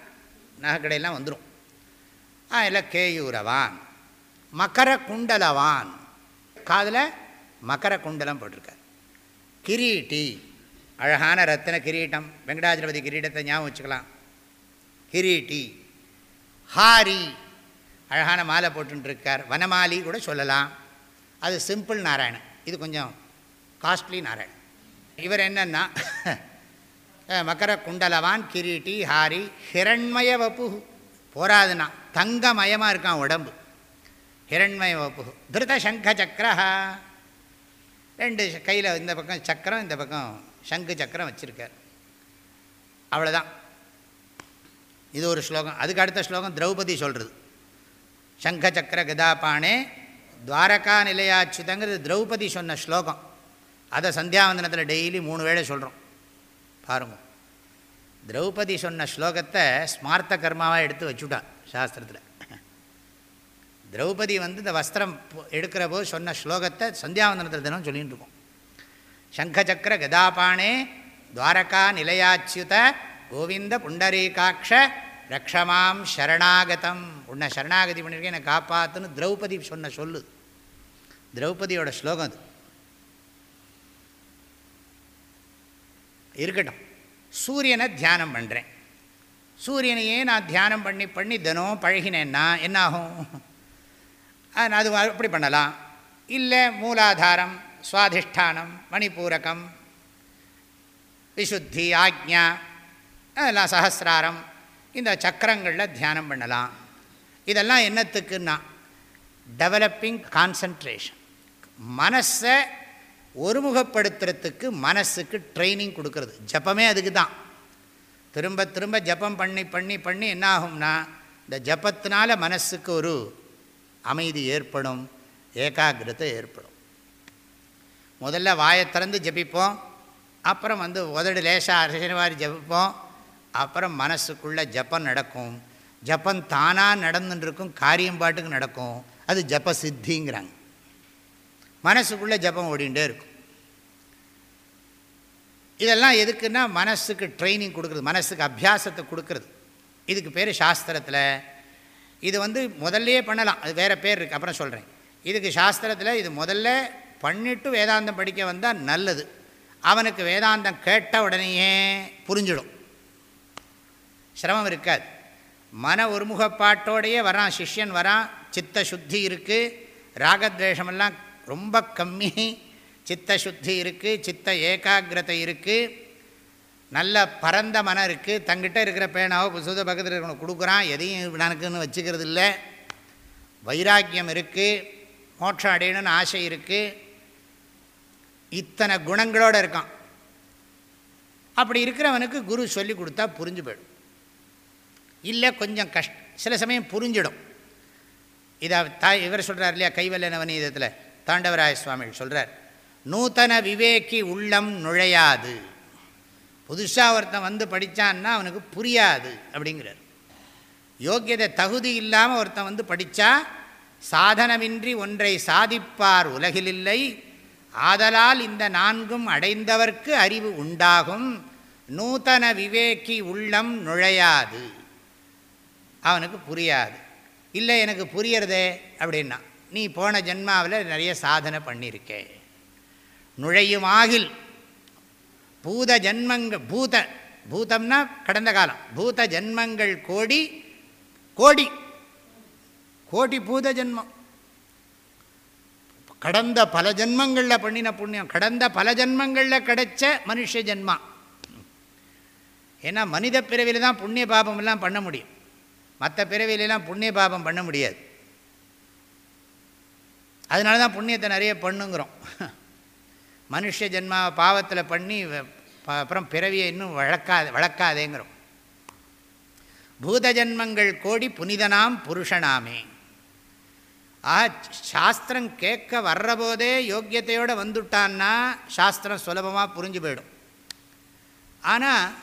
நகைக்கடையெல்லாம் வந்துடும் ஆ இல்லை கேயூரவான். மகர குண்டலவான் காதில் மகர குண்டலம் போட்டிருக்கார். கிரீட்டி. அழகான ரத்தின கிரீட்டம். வெங்கடாஜலபதி கிரீட்டத்தை ஞாபகம் வச்சுக்கலாம். கிரீட்டி. ஹாரி. அழகான மாலை போட்டுருக்கார் வனமாலி கூட சொல்லலாம். அது சிம்பிள் நாராயணன். இது கொஞ்சம் காஸ்ட்லி நாராயண் இவர் என்னென்னா <laughs> மகர குண்டலவான் கிரீட்டி ஹாரி ஹிரண்மய வப்பு போராதுன்னா தங்கமயமாக இருக்கான் உடம்பு. ஹிரண்மய வப்பு திருத சங்க சக்கரஹா. ரெண்டு கையில் இந்த பக்கம் சக்கரம் இந்த பக்கம் சங்கு சக்கரம் வச்சுருக்கார். அவ்வளோதான் இது ஒரு ஸ்லோகம். அதுக்கு அடுத்த ஸ்லோகம் திரௌபதி சொல்கிறது சங்க சக்கர கதாபானே துவாரகா நிலையாச்சுதங்கிறது திரௌபதி சொன்ன ஸ்லோகம். அதை சந்தியாவந்தனத்தில் டெய்லி மூணு வேளை சொல்கிறோம் பாருங்க. திரௌபதி சொன்ன ஸ்லோகத்தை ஸ்மார்த்த கர்மாவாக எடுத்து வச்சுட்டான் சாஸ்திரத்தில். திரௌபதி வந்து இந்த வஸ்திரம் எடுக்கிற போது சொன்ன ஸ்லோகத்தை சந்தியாவந்தனத்தில் தினம் சொல்லிகிட்டு இருக்கோம். சங்கச்சக்கர கதாபானே துவாரகா நிலையாச்சுத கோவிந்த புண்டரீகாட்ச ரக்ஷமாம் சரணாகதம். உன்னை சரணாகதி பண்ணியிருக்கேன் என்னை காப்பாற்றுன்னு திரௌபதி சொன்ன சொல்லு. திரௌபதியோட ஸ்லோகம் அது. இருக்கட்டும். சூரியனை தியானம் பண்ணுறேன் சூரியனையே நான் தியானம் பண்ணி பண்ணி தினம் பழகினேன்னா என்னாகும்? அது அப்படி பண்ணலாம். இல்லை மூலாதாரம் சுவாதிஷ்டானம் மணிப்பூரகம் விசுத்தி ஆக்ஞா அதெல்லாம் சஹசிராரம் இந்த சக்கரங்களில் தியானம் பண்ணலாம். இதெல்லாம் என்னத்துக்குன்னா டெவலப்பிங் கான்சன்ட்ரேஷன் மனசை ஒருமுகப்படுத்துறதுக்கு மனசுக்கு ட்ரைனிங் கொடுக்கறது. ஜப்பமே அதுக்கு தான் திரும்ப திரும்ப ஜப்பம் பண்ணி பண்ணி பண்ணி என்ன ஆகும்னா இந்த ஜப்பத்தினால மனசுக்கு ஒரு அமைதி ஏற்படும் ஏகாகிரதை ஏற்படும். முதல்ல வாயை திறந்து ஜபிப்போம். அப்புறம் வந்து உதடு லேசாக அரசின மாதிரி ஜபிப்போம். அப்புறம் மனசுக்குள்ளே ஜப்பம் நடக்கும். ஜப்பம் தானாக நடந்துட்டுருக்கும் காரியம் பாட்டுக்கு நடக்கும். அது ஜப்ப சித்திங்கிறாங்க. மனசுக்குள்ளே ஜபம் ஓடிண்டே இருக்கும். இதெல்லாம் எதுக்குன்னா மனசுக்கு ட்ரைனிங் கொடுக்குறது மனசுக்கு அபியாசத்தை கொடுக்குறது. இதுக்கு பேர் சாஸ்திரத்தில். இது வந்து முதல்லையே பண்ணலாம். அது வேறு பேர் இருக்குது அப்புறம் சொல்கிறேன் இதுக்கு சாஸ்திரத்தில் இது முதல்ல பண்ணிவிட்டு வேதாந்தம் படிக்க வந்தால் நல்லது. அவனுக்கு வேதாந்தம் கேட்ட உடனேயே புரிஞ்சிடும். சிரமம் இருக்காது. மன ஒருமுகப்பாட்டோடையே வரான் சிஷ்யன் வரான் சித்த சுத்தி இருக்குது ராகத்வேஷமெல்லாம் ரொம்ப கம்மி. சித்த சுத்தி இருக்குது சித்த ஏகாகிரதை இருக்குது நல்ல பரந்த மனம் இருக்குது தங்கிட்ட இருக்கிற பேனாவோ புசுத பக்கத்தில் இருக்கணும் கொடுக்குறான். எதையும் நனக்குன்னு வச்சுக்கிறது இல்லை. வைராக்கியம் இருக்குது மோட்சம் அடையணும்னு ஆசை இருக்குது இத்தனை குணங்களோடு இருக்கான். அப்படி இருக்கிறவனுக்கு குரு சொல்லி கொடுத்தா புரிஞ்சு போயிடும். இல்லை கொஞ்சம் கஷ்ட சில சமயம் புரிஞ்சிடும். இதை தாய் இவர் சொல்கிறார் இல்லையா கைவல்ல நவநீதத்தில்? தாண்டவராய சுவாமிகள் சொல்கிறார் நூத்தன விவேக்கி உள்ளம் நுழையாது. புதுசாக ஒருத்தன் வந்து படித்தான்னா அவனுக்கு புரியாது அப்படிங்கிறார். யோக்கியதை தகுதி இல்லாமல் ஒருத்தன் வந்து படித்தா சாதனமின்றி ஒன்றை சாதிப்பார் உலகிலில்லை. ஆதலால் இந்த நான்கும் அடைந்தவர்க்கு அறிவு உண்டாகும். நூத்தன விவேக்கி உள்ளம் நுழையாது. அவனுக்கு புரியாது. இல்லை எனக்கு புரியறதே அப்படின்னா நீ போன ஜென்மாவில் நிறைய சாதனை பண்ணியிருக்கே நுழையும் ஆகில் பூத ஜன்மங்கள் பூத பூதம்னா கடந்த காலம். பூத ஜன்மங்கள் கோடி கோடி கோடி பூத ஜென்மம். கடந்த பல ஜென்மங்களில் பண்ணின புண்ணியம். கடந்த பல ஜென்மங்களில் கிடைச்ச மனுஷ ஜென்மா. ஏன்னா மனித பிறவியில் தான் புண்ணிய பாபமெல்லாம் பண்ண முடியும். மற்ற பிறவிலெல்லாம் புண்ணிய பாபம் பண்ண முடியாது. அதனால தான் புண்ணியத்தை நிறைய பண்ணுங்கிறோம். மனுஷ ஜென்மா பாவத்தில் பண்ணி அப்புறம் பிறவியை இன்னும் வழக்காது வளர்க்காதேங்கிறோம். பூத ஜென்மங்கள் கோடி புனிதனாம் புருஷனாமே. ஆ சாஸ்திரம் கேட்க வர்ற போதே யோக்கியத்தையோடு வந்துட்டான்னா சாஸ்திரம் சுலபமாக புரிஞ்சு போயிடும். ஆனால்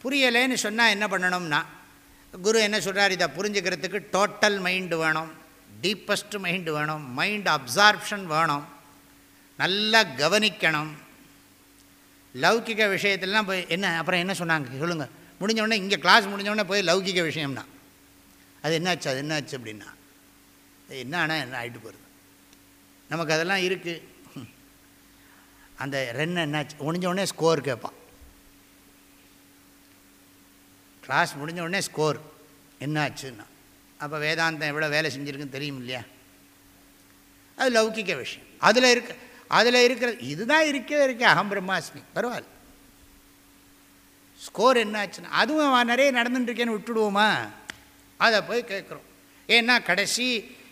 புரியலேன்னு சொன்னால் என்ன பண்ணணும்னா குரு என்ன சொல்கிறார் இதை புரிஞ்சுக்கிறதுக்கு டோட்டல் மைண்டு வேணும். டீப்பஸ்ட் மைண்டு வேணும் மைண்ட் அப்சார்ப்ஷன் வேணும். நல்லா கவனிக்கணும். லௌகிக விஷயத்திலாம் போய் என்ன அப்புறம் என்ன சொன்னாங்க? சொல்லுங்கள் முடிஞ்சவொடனே இங்கே கிளாஸ் முடிஞ்சவொடனே போய் லௌகிக விஷயம்னா. அது என்னாச்சு அது என்னாச்சு அப்படின்னா? என்ன ஆனால் என்ன ஆகிட்டு போகிறது நமக்கு அதெல்லாம் இருக்குது அந்த ரென்னு என்னாச்சு? முடிஞ்சவொடனே ஸ்கோர் கேட்பான். கிளாஸ் முடிஞ்சோடனே ஸ்கோர் என்னாச்சுன்னா? அப்போ வேதாந்தம் எவ்வளோ வேலை செஞ்சுருக்குன்னு தெரியும் இல்லையா? அது லௌகிக்க விஷயம். அதில் இருக்க அதில் இருக்கிறது இதுதான் இருக்கவே இருக்கே அகம் பிரம்மாஸ்மி. பரவாயில்ல. ஸ்கோர் என்னாச்சுன்னா அதுவும் நிறைய நடந்துட்டுருக்கேன்னு விட்டுடுவோமா? அதை போய் கேட்குறோம். ஏன்னா கடைசி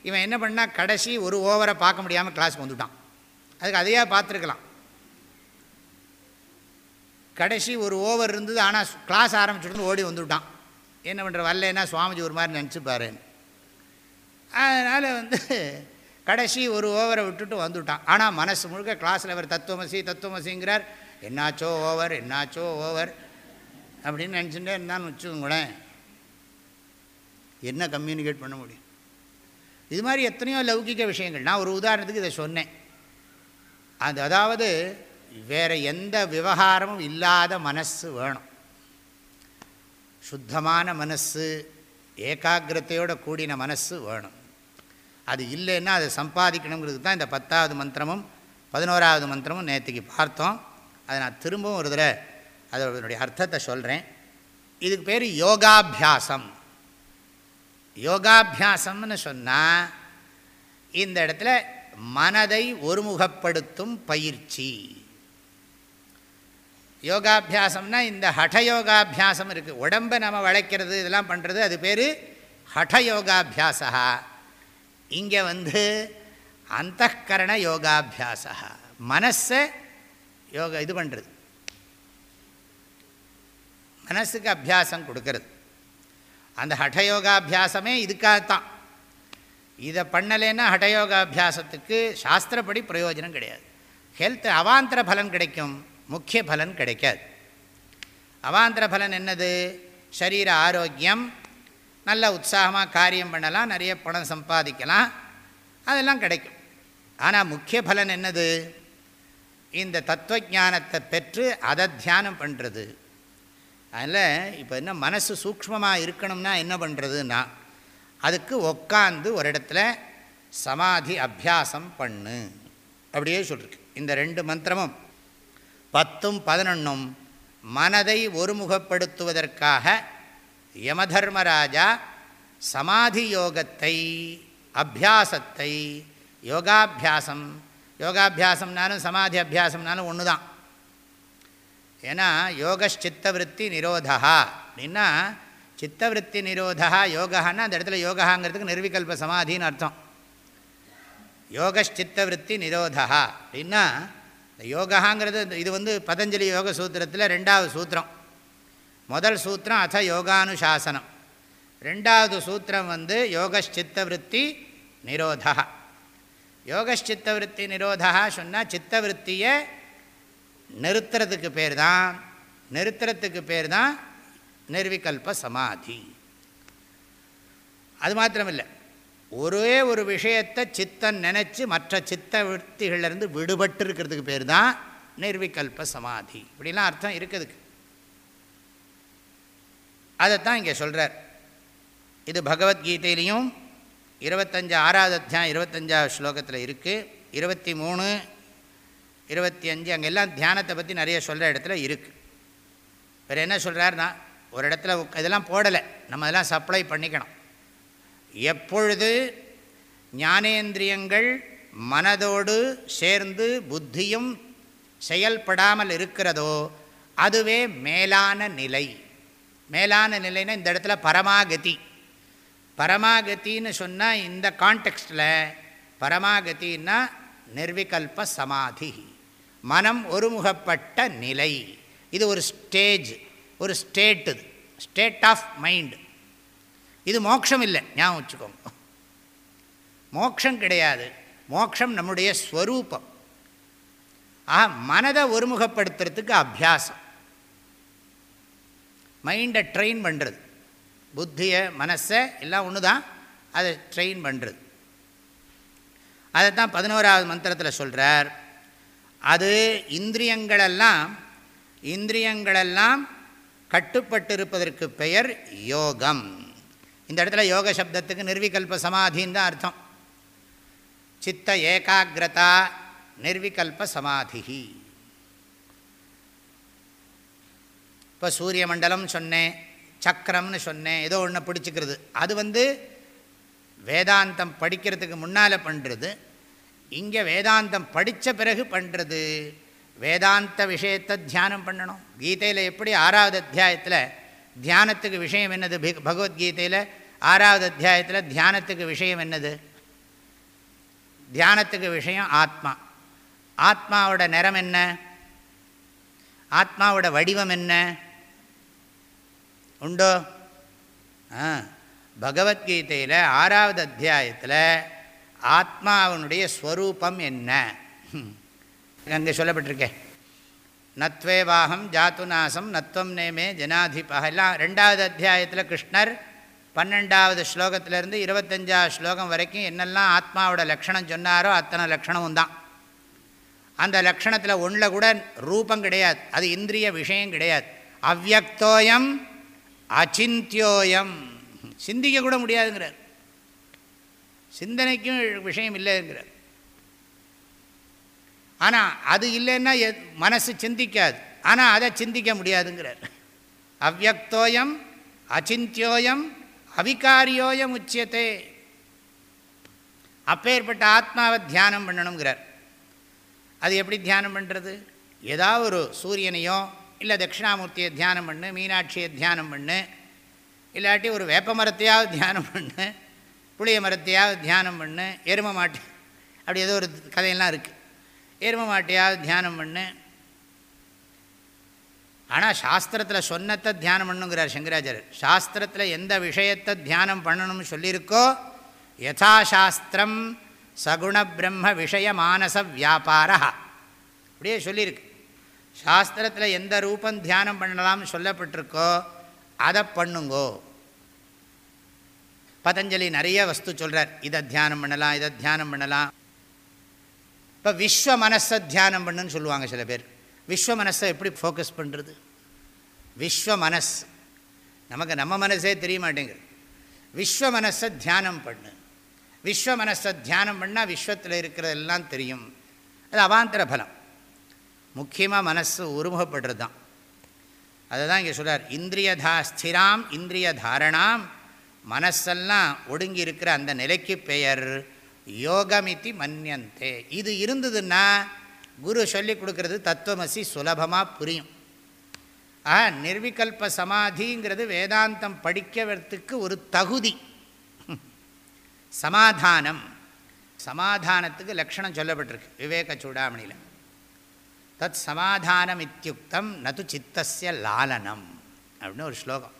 இவன் என்ன பண்ணால் கடைசி ஒரு ஓவரை பார்க்க முடியாமல் கிளாஸுக்கு வந்துட்டான். அதுக்கு அதையாக பார்த்துருக்கலாம். கடைசி ஒரு ஓவர் இருந்தது ஆனால் கிளாஸ் ஆரம்பிச்சுட்டு ஓடி வந்துவிட்டான் என்ன பண்ணுற வரலன்னா சுவாமிஜி ஒரு மாதிரி நினச்சிப்பாரு. அதனால் வந்து கடைசி ஒரு ஓவரை விட்டுட்டு வந்துவிட்டான் ஆனால் மனசு முழுக்க கிளாஸில் அவர் தத்துவமசி தத்துவமசிங்கிறார். என்னாச்சோ ஓவர் என்னாச்சோ ஓவர் அப்படின்னு நினச்சிட்டே இருந்தான்னு வச்சுக்கோங்களேன். என்ன கம்யூனிகேட் பண்ண முடியும்? இது மாதிரி எத்தனையோ லௌகிக விஷயங்கள். நான் ஒரு உதாரணத்துக்கு இதை சொன்னேன். அது அதாவது வேறு எந்த விவகாரமும் இல்லாத மனசு வேணும். சுத்தமான மனசு ஏகாகிரத்தையோடு கூடின மனசு வேணும். அது இல்லைன்னா அதை சம்பாதிக்கணுங்கிறது தான் இந்த பத்தாவது மந்திரமும் பதினோராவது மந்திரமும் நேற்றுக்கு பார்த்தோம். அதை நான் திரும்பவும் ஒரு தடவை அதனுடைய அர்த்தத்தை சொல்கிறேன் இதுக்கு பேர் யோகாபியாசம். யோகாபியாசம்னு சொன்னால் இந்த இடத்துல மனதை ஒருமுகப்படுத்தும் பயிற்சி. யோகாபியாசம்னா இந்த ஹட யோகாபியாசம் இருக்குது உடம்பை நம்ம வளைக்கிறது இதெல்லாம் பண்ணுறது அது பேர் ஹட யோகாபியாசா இங்கே வந்து அந்த கரண யோகாபியாசா மனசை யோகா இது பண்ணுறது மனசுக்கு அபியாசம் கொடுக்கறது. அந்த ஹடயோகாபியாசமே இதுக்காகத்தான். இதை பண்ணலைன்னா ஹடயோகாபியாசத்துக்கு சாஸ்திரப்படி பிரயோஜனம் கிடையாது. ஹெல்த் அவாந்தர பலன் கிடைக்கும். முக்கிய பலன் கிடைக்காது. அவாந்திர பலன் என்னது? சரீர ஆரோக்கியம் நல்ல உற்சாகமாக காரியம் பண்ணலாம் நிறைய பணம் சம்பாதிக்கலாம் அதெல்லாம் கிடைக்கும். ஆனால் முக்கிய பலன் என்னது? இந்த தத்துவ ஞானத்தை பெற்று அதை தியானம் பண்ணுறது அதில் இப்போ என்ன மனசு சூக்மமாக இருக்கணும்னா என்ன பண்ணுறதுன்னா அதுக்கு உக்காந்து ஒரு இடத்துல சமாதி அபியாசம் பண்ணு. அப்படியே சொல்லிருக்கு. இந்த ரெண்டு மந்திரமும். பத்தும் பதினொன்றும் மனதை ஒருமுகப்படுத்துவதற்காக யமதர்மராஜா சமாதி யோகத்தை அபியாசத்தை யோகாபியாசம் யோகாபியாசம்னாலும் சமாதி அபியாசம்னாலும் ஒன்று தான் ஏன்னா யோகச்சித்தவருத்தி நிரோதா அப்படின்னா சித்தவருத்தி நிரோதா யோகான்னா அந்த இடத்துல யோகாங்கிறதுக்கு நிர்விகல்ப சமாதின்னு அர்த்தம். யோகச்சித்தவருத்தி நிரோதா அப்படின்னா இந்த யோகாங்கிறது இது வந்து பதஞ்சலி யோக சூத்திரத்தில் ரெண்டாவது சூத்திரம். முதல் சூத்திரம் அத யோகானுசாசனம். ரெண்டாவது சூத்திரம் வந்து யோகச்சித்தவருத்தி நிரோதா. யோகச்சித்தவருத்தி நிரோதா சொன்னால் சித்தவருத்தியை நிறுத்துறதுக்கு பேர் தான் நிறுத்துறதுக்கு பேர் தான் நிர்விகல்ப சமாதி. அது மாத்திரமில்லை. ஒரே ஒரு விஷயத்தை சித்தன் நினச்சி மற்ற சித்த விற்த்திகளிலிருந்து விடுபட்டு இருக்கிறதுக்கு பேர் தான் நிர்விகல்ப சமாதி. இப்படிலாம் அர்த்தம் இருக்குதுக்கு அதைத்தான் இங்கே சொல்கிறார் இது பகவத்கீதையிலையும் இருபத்தஞ்சு ஆறாவது அத்தியாயம் இருபத்தஞ்சாவது ஸ்லோகத்தில் இருக்குது இருபத்தி மூணு இருபத்தி அஞ்சு அங்கே எல்லாம் தியானத்தை பற்றி நிறைய சொல்கிற இடத்துல இருக்குது வேறு என்ன சொல்கிறாருன்னா ஒரு இடத்துல இதெல்லாம் போடலை. நம்ம அதெல்லாம் சப்ளை பண்ணிக்கணும். எப்பொழுது ஞானேந்திரியங்கள் மனதோடு சேர்ந்து புத்தியும் செயல்படாமல் இருக்கிறதோ அதுவே மேலான நிலை. மேலான நிலைன்னா இந்த இடத்துல பரமாகதி. பரமாகத்தின்னு சொன்னால் இந்த கான்டெக்ஸ்டில் பரமாகத்தின்னா நிர்விகல்ப சமாதி. மனம் ஒருமுகப்பட்ட நிலை. இது ஒரு ஸ்டேஜ் ஒரு ஸ்டேட் இது ஸ்டேட் ஆஃப் மைண்டு இது மோட்சம் இல்லை ஞாபகம் வச்சுக்கோங்க. மோக்ஷம் கிடையாது. மோக்ஷம் நம்முடைய ஸ்வரூபம். ஆக மனதை ஒருமுகப்படுத்துறதுக்கு அபியாசம். மைண்டை ட்ரெயின் பண்ணுறது புத்தியை மனசை எல்லாம் ஒன்று தான் அதை ட்ரெயின் பண்ணுறது அதை தான் பதினோராவது மந்திரத்தில் சொல்கிறார் அது இந்திரியங்களெல்லாம் இந்திரியங்களெல்லாம் கட்டுப்பட்டிருப்பதற்கு பெயர் யோகம். இந்த இடத்துல யோக சப்தத்துக்கு நிர்விகல்ப சமாதின்னு தான் அர்த்தம். சித்த ஏகாகிரதா நிர்விகல்ப சமாதி இப்போ சூரிய மண்டலம் சொன்னேன் சக்கரம்னு சொன்னேன் ஏதோ ஒன்று பிடிச்சிக்கிறது. அது வந்து வேதாந்தம் படிக்கிறதுக்கு முன்னால் பண்ணுறது இங்கே வேதாந்தம் படித்த பிறகு பண்ணுறது வேதாந்த விஷயத்தை தியானம் பண்ணணும். கீதையில் எப்படி ஆறாவது அத்தியாயத்தில் தியானத்துக்கு விஷயம் என்னது? பகவத்கீதையில் ஆறாவது அத்தியாயத்தில் தியானத்துக்கு விஷயம் என்னது? தியானத்துக்கு விஷயம் ஆத்மா. ஆத்மாவோட நிறம் என்ன? ஆத்மாவோட வடிவம் என்ன? உண்டோ? ஆ. பகவத்கீதையில் ஆறாவது அத்தியாயத்தில் ஆத்மாவனுடைய ஸ்வரூபம் என்ன? அங்கே சொல்லப்பட்டிருக்கேன் நத்வேவாகம் ஜாத்துநாசம் நத்வம் நேமே ஜனாதிபா. எல்லாம் ரெண்டாவது அத்தியாயத்தில் கிருஷ்ணர் பன்னெண்டாவது ஸ்லோகத்திலேருந்து இருபத்தஞ்சாவது ஸ்லோகம் வரைக்கும் என்னெல்லாம் ஆத்மாவோட லக்ஷணம் சொன்னாரோ அத்தனை லக்ஷணமும் தான். அந்த லக்ஷணத்தில் ஒன்றில் கூட ரூபம் கிடையாது. அது இந்திரிய விஷயம் கிடையாது. அவ்வக்தோயம் அச்சிந்தியோயம். சிந்திக்க கூட முடியாதுங்கிறார். சிந்தனைக்கும் விஷயம் இல்லைங்கிறார். ஆனால் அது இல்லைன்னா மனசு சிந்திக்காது. ஆனால் அதை சிந்திக்க முடியாதுங்கிறார். அவ்வக்தோயம் அச்சிந்தியோயம் அவிகாரியோயம் உச்சியத்தே அப்பேற்பட்ட ஆத்மாவை தியானம் பண்ணணுங்கிறார். அது எப்படி தியானம் பண்ணுறது ஏதாவது ஒரு சூரியனையோ இல்லை தட்சிணாமூர்த்தியை தியானம் பண்ணு மீனாட்சியை தியானம் பண்ணு இல்லாட்டி ஒரு வேப்ப மரத்தையாவது தியானம் பண்ணு புளிய மரத்தையாவது தியானம் பண்ணு எரும மாட்டு அப்படி ஏதோ ஒரு கதையெல்லாம் இருக்குது எரும மாட்டையாவது தியானம் பண்ணு. ஆனால் சாஸ்திரத்தில் சொன்னத்தை தியானம் பண்ணுங்கிறார் சங்கராச்சாரியர். சாஸ்திரத்தில் எந்த விஷயத்தை தியானம் பண்ணணும்னு சொல்லியிருக்கோ யதாசாஸ்திரம் சகுண பிரம்ம விஷய மானச வியாபாரா அப்படியே சொல்லியிருக்கு. சாஸ்திரத்தில் எந்த ரூபம் தியானம் பண்ணலாம்னு சொல்லப்பட்டிருக்கோ அதை பண்ணுங்கோ. பதஞ்சலி நிறைய வஸ்து சொல்கிறார் இதை தியானம் பண்ணலாம் இதை தியானம் பண்ணலாம். இப்போ விஸ்வ மனசை தியானம் பண்ணுன்னு சொல்லுவாங்க சில பேர். விஸ்வ மனசை எப்படி ஃபோக்கஸ் பண்ணுறது விஸ்வ மனஸ் நமக்கு நம்ம மனசே தெரிய மாட்டேங்குது. விஸ்வ மனசை தியானம் பண்ணு. விஸ்வ மனசை தியானம் பண்ணால் விஸ்வத்தில் இருக்கிறதெல்லாம் தெரியும். அது அவாந்தர பலம். முக்கியமாக மனசு உருவப்படுறது தான் அதை தான் இங்கே சொல்கிறார் இந்திரியதா ஸ்திராம் இந்திரிய தாரணாம். மனசெல்லாம் ஒடுங்கி இருக்கிற அந்த நிலைக்கு பெயர். யோகமிதி மன்னியந்தே இது இருந்ததுன்னா குரு சொல்லி கொடுக்கறது தத்துவமசி சுலபமாக புரியும். ஆ நிர்விகல்ப சமாதிங்கிறது வேதாந்தம் படிக்கிறதுக்கு ஒரு தகுதி. சமாதானம். சமாதானத்துக்கு லக்ஷணம் சொல்லப்பட்டிருக்கு. விவேக சூடாமணியில். தத் சமாதானம் இத்தியுக்தம் நது சித்தசிய லாலனம். அப்படின்னு ஒரு ஸ்லோகம்.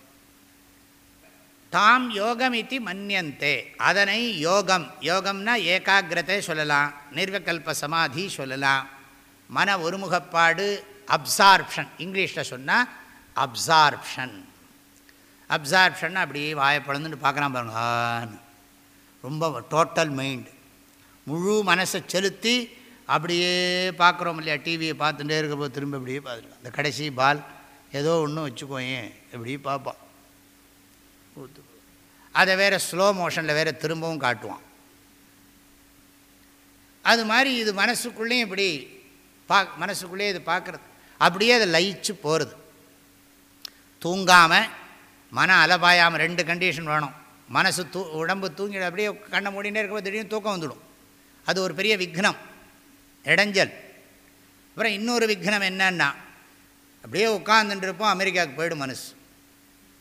தாம் யோகம் இது மன்னியந்தே அதனை யோகம் யோகம்னா ஏகாகிரத்தை சொல்லலாம் நிர்வகல்ப சமாதி சொல்லலாம். மன ஒருமுகப்பாடு அப்சார்ப்ஷன் இங்கிலீஷில் சொன்னால் அப்சார்ப்ஷன். அப்சார்ப்ஷன் அப்படியே வாயை பார்க்குறான் பாருங்க. ரொம்ப டோட்டல் மைண்ட். முழு மனசை செலுத்தி அப்படியே பார்க்குறோம் இல்லையா டிவியை பார்த்துட்டே இருக்கிறப்போ திரும்ப அப்படியே பார்த்துருக்கோம் அந்த கடைசி பால் ஏதோ ஒன்று வச்சுக்கோயேன் எப்படி பார்ப்பான். அதை வேறு ஸ்லோ மோஷனில் வேறு திரும்பவும் காட்டுவான். அது மாதிரி இது மனசுக்குள்ளேயும் இப்படி பா மனசுக்குள்ளேயே இது பார்க்குறது. அப்படியே அதை லயிச்சு போகிறது தூங்காமல் மன அலபாயாமல் ரெண்டு கண்டிஷன் வேணும். மனசு தூ உடம்பு தூங்கிட அப்படியே கண்ணை மூடினே இருக்கும்போது திடீர்னு தூக்கம் வந்துடும். அது ஒரு பெரிய விக்னம் இடைஞ்சல். அப்புறம் இன்னொரு விக்னம் என்னன்னா அப்படியே உட்காந்துட்டு இருப்போம் அமெரிக்காவுக்கு போய்டும் மனசு.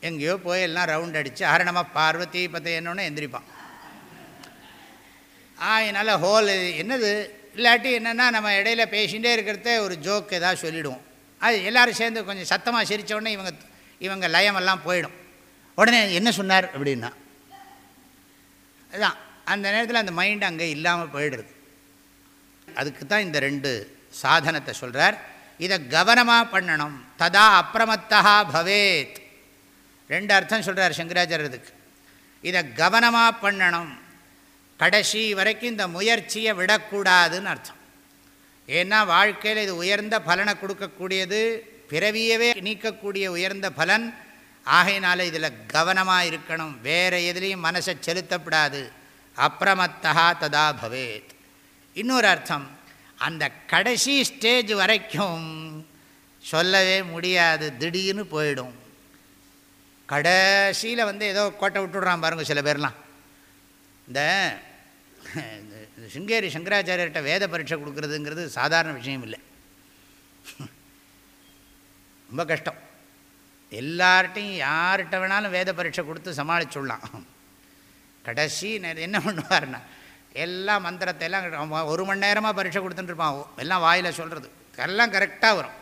எங்கேயோ போய் எல்லாம் ரவுண்ட் அடித்து ஹரணமாக பார்வதி பற்றி என்னொன்னு எந்திரிப்பான். அதனால் ஹோல் என்னது? இல்லாட்டி என்னென்னா நம்ம இடையில பேசிகிட்டே இருக்கிறத ஒரு ஜோக் ஏதாவது சொல்லிவிடுவோம் அது எல்லோரும் சேர்ந்து கொஞ்சம் சத்தமாக சிரித்தோடனே இவங்க இவங்க லயமெல்லாம் போயிடும். உடனே என்ன சொன்னார் அப்படின்னா அதுதான் அந்த நேரத்தில் அந்த மைண்டு அங்கே இல்லாமல் போயிடுறது. அதுக்கு தான் இந்த ரெண்டு சாதனத்தை சொல்கிறார் இதை கவனமாக பண்ணணும். ததா அப்பிரமத்தா பவேத். ரெண்டு அர்த்தம் சொல்கிறார் சங்கராச்சாரியதுக்கு இதை கவனமாக பண்ணணும். கடைசி வரைக்கும் இந்த முயற்சியை விடக்கூடாதுன்னு அர்த்தம். ஏன்னா வாழ்க்கையில் இது உயர்ந்த பலனை கொடுக்கக்கூடியது பிறவியவே நீக்கக்கூடிய உயர்ந்த பலன். ஆகையினால இதில் கவனமாக இருக்கணும். வேறு எதுலேயும் மனசை செலுத்தப்படாது. அப்பிரமத்தா ததா பவேத். இன்னொரு அர்த்தம் அந்த கடைசி ஸ்டேஜ் வரைக்கும் சொல்லவே முடியாது. திடீர்னு போயிடும். கடைசியில் வந்து ஏதோ கோட்டை விட்டுடுறான் பாருங்கள் சில பேர்லாம். இந்த சிங்கேரி சங்கராச்சாரியர்கிட்ட வேத பரீட்சை கொடுக்குறதுங்கிறது சாதாரண விஷயம் இல்லை. ரொம்ப கஷ்டம். எல்லார்ட்டையும் யார்கிட்ட வேணாலும் வேத பரீட்சை கொடுத்து சமாளிச்சுடலாம் கடைசி என்ன பண்ணுவார்னா எல்லா மந்திரத்தை எல்லாம் ஒரு மணி நேரமாக பரீட்சை கொடுத்துட்டுருப்பான் எல்லாம் வாயில் சொல்கிறது எல்லாம் கரெக்டாக வரும்.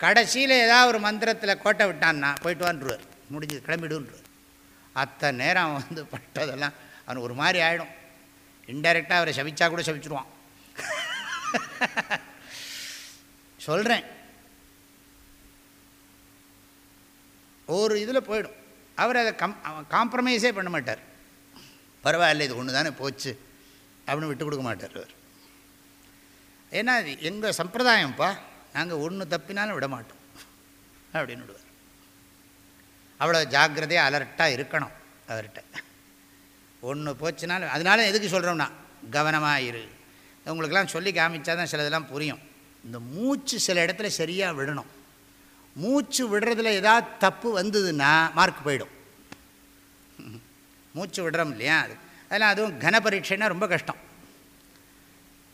கடைசியில் ஏதாவது ஒரு மந்திரத்தில் கோட்டை விட்டான்னா போயிட்டு வந்துடுவார் முடிஞ்சு கிளம்பிடுன்ற அத்தனை நேரம் அவன் வந்து பட்டதெல்லாம் அவன் ஒரு மாதிரி ஆகிடும் இன்டைரக்டாக அவரை சபிச்சா கூட சபிச்சிருவான். <laughs> சொல்கிறேன் ஒரு இதில் போயிடும். அவர் அதை கம் காம்ப்ரமைஸே பண்ண மாட்டார். பரவாயில்ல இது ஒன்று தானே போச்சு அப்படின்னு விட்டு கொடுக்க மாட்டார் அவர். ஏன்னா எங்கள் சம்பிரதாயம்ப்பா நாங்கள் ஒன்று தப்பினாலும் விட மாட்டோம் அப்படின்னு விடுவார். அவ்வளோ ஜாக்கிரதையாக அலர்ட்டாக இருக்கணும் அவர்கிட்ட. ஒன்று போச்சுனாலும் அதனால எதுக்கு சொல்கிறோம்னா கவனமாக இரு. உங்களுக்கெல்லாம் சொல்லி காமிச்சா தான் சில இதெல்லாம் புரியும். இந்த மூச்சு சில இடத்துல சரியாக விடணும். மூச்சு விடுறதுல ஏதாவது தப்பு வந்ததுன்னா மார்க் போயிடும். மூச்சு விடுறோம் இல்லையா அது? அதெல்லாம் அதுவும் கன பரீட்சைன்னா ரொம்ப கஷ்டம்.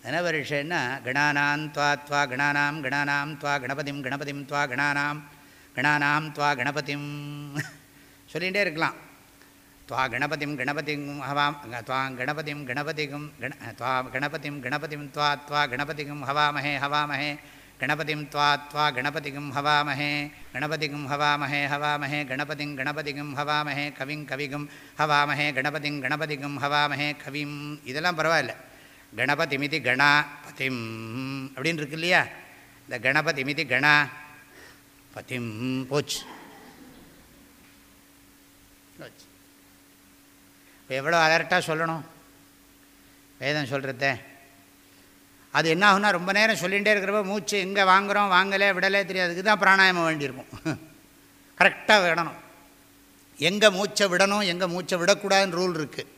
கன பரீட்சைன்னா கணானாம் துவா துவா கணானாம் கணானாம் துவா கணபதிம் கணபதிம் துவா கணானாம் கணானாம் துவா கணபதிம். சொல்லிகிட்டே இருக்கலாம். துவா கணபதிம் கணபதிம் ஹவாம் துவா கணபதிம் கணபதிகும் கண துவா கணபதிம் கணபதிம் துவா துவா கணபதிகும் ஹவாமஹே ஹவாமஹே. கணபதிம் துவா துவா கணபதிகும் ஹவாமஹே. கணபதிகும் ஹவாமஹே ஹவாமஹே. கணபதிங் கணபதிகும் ஹவாமஹே. கவிங் கவிகும் ஹவாமஹே. கணபதிங் கணபதிகும் ஹவாமஹே. கவிம். இதெல்லாம் பரவாயில்ல. கணபதிமிதி கணா பதிம் அப்படின்னு இருக்கு இல்லையா? இந்த கணபதிமிதி கணா பதிம் போச்சு இப்போ எவ்வளோ அலர்ட்டாக சொல்லணும்? வேதம் சொல்கிறத அது என்ன ஆகுனா ரொம்ப நேரம் சொல்லிகிட்டே இருக்கிறப்ப மூச்சு எங்கே வாங்குகிறோம் வாங்கலை விடலை தெரியாதுக்கு தான் பிராணாயமம் வேண்டியிருக்கும். கரெக்டாக விடணும். எங்கே மூச்சை விடணும் எங்கே மூச்சை விடக்கூடாதுன்னு ரூல் இருக்குது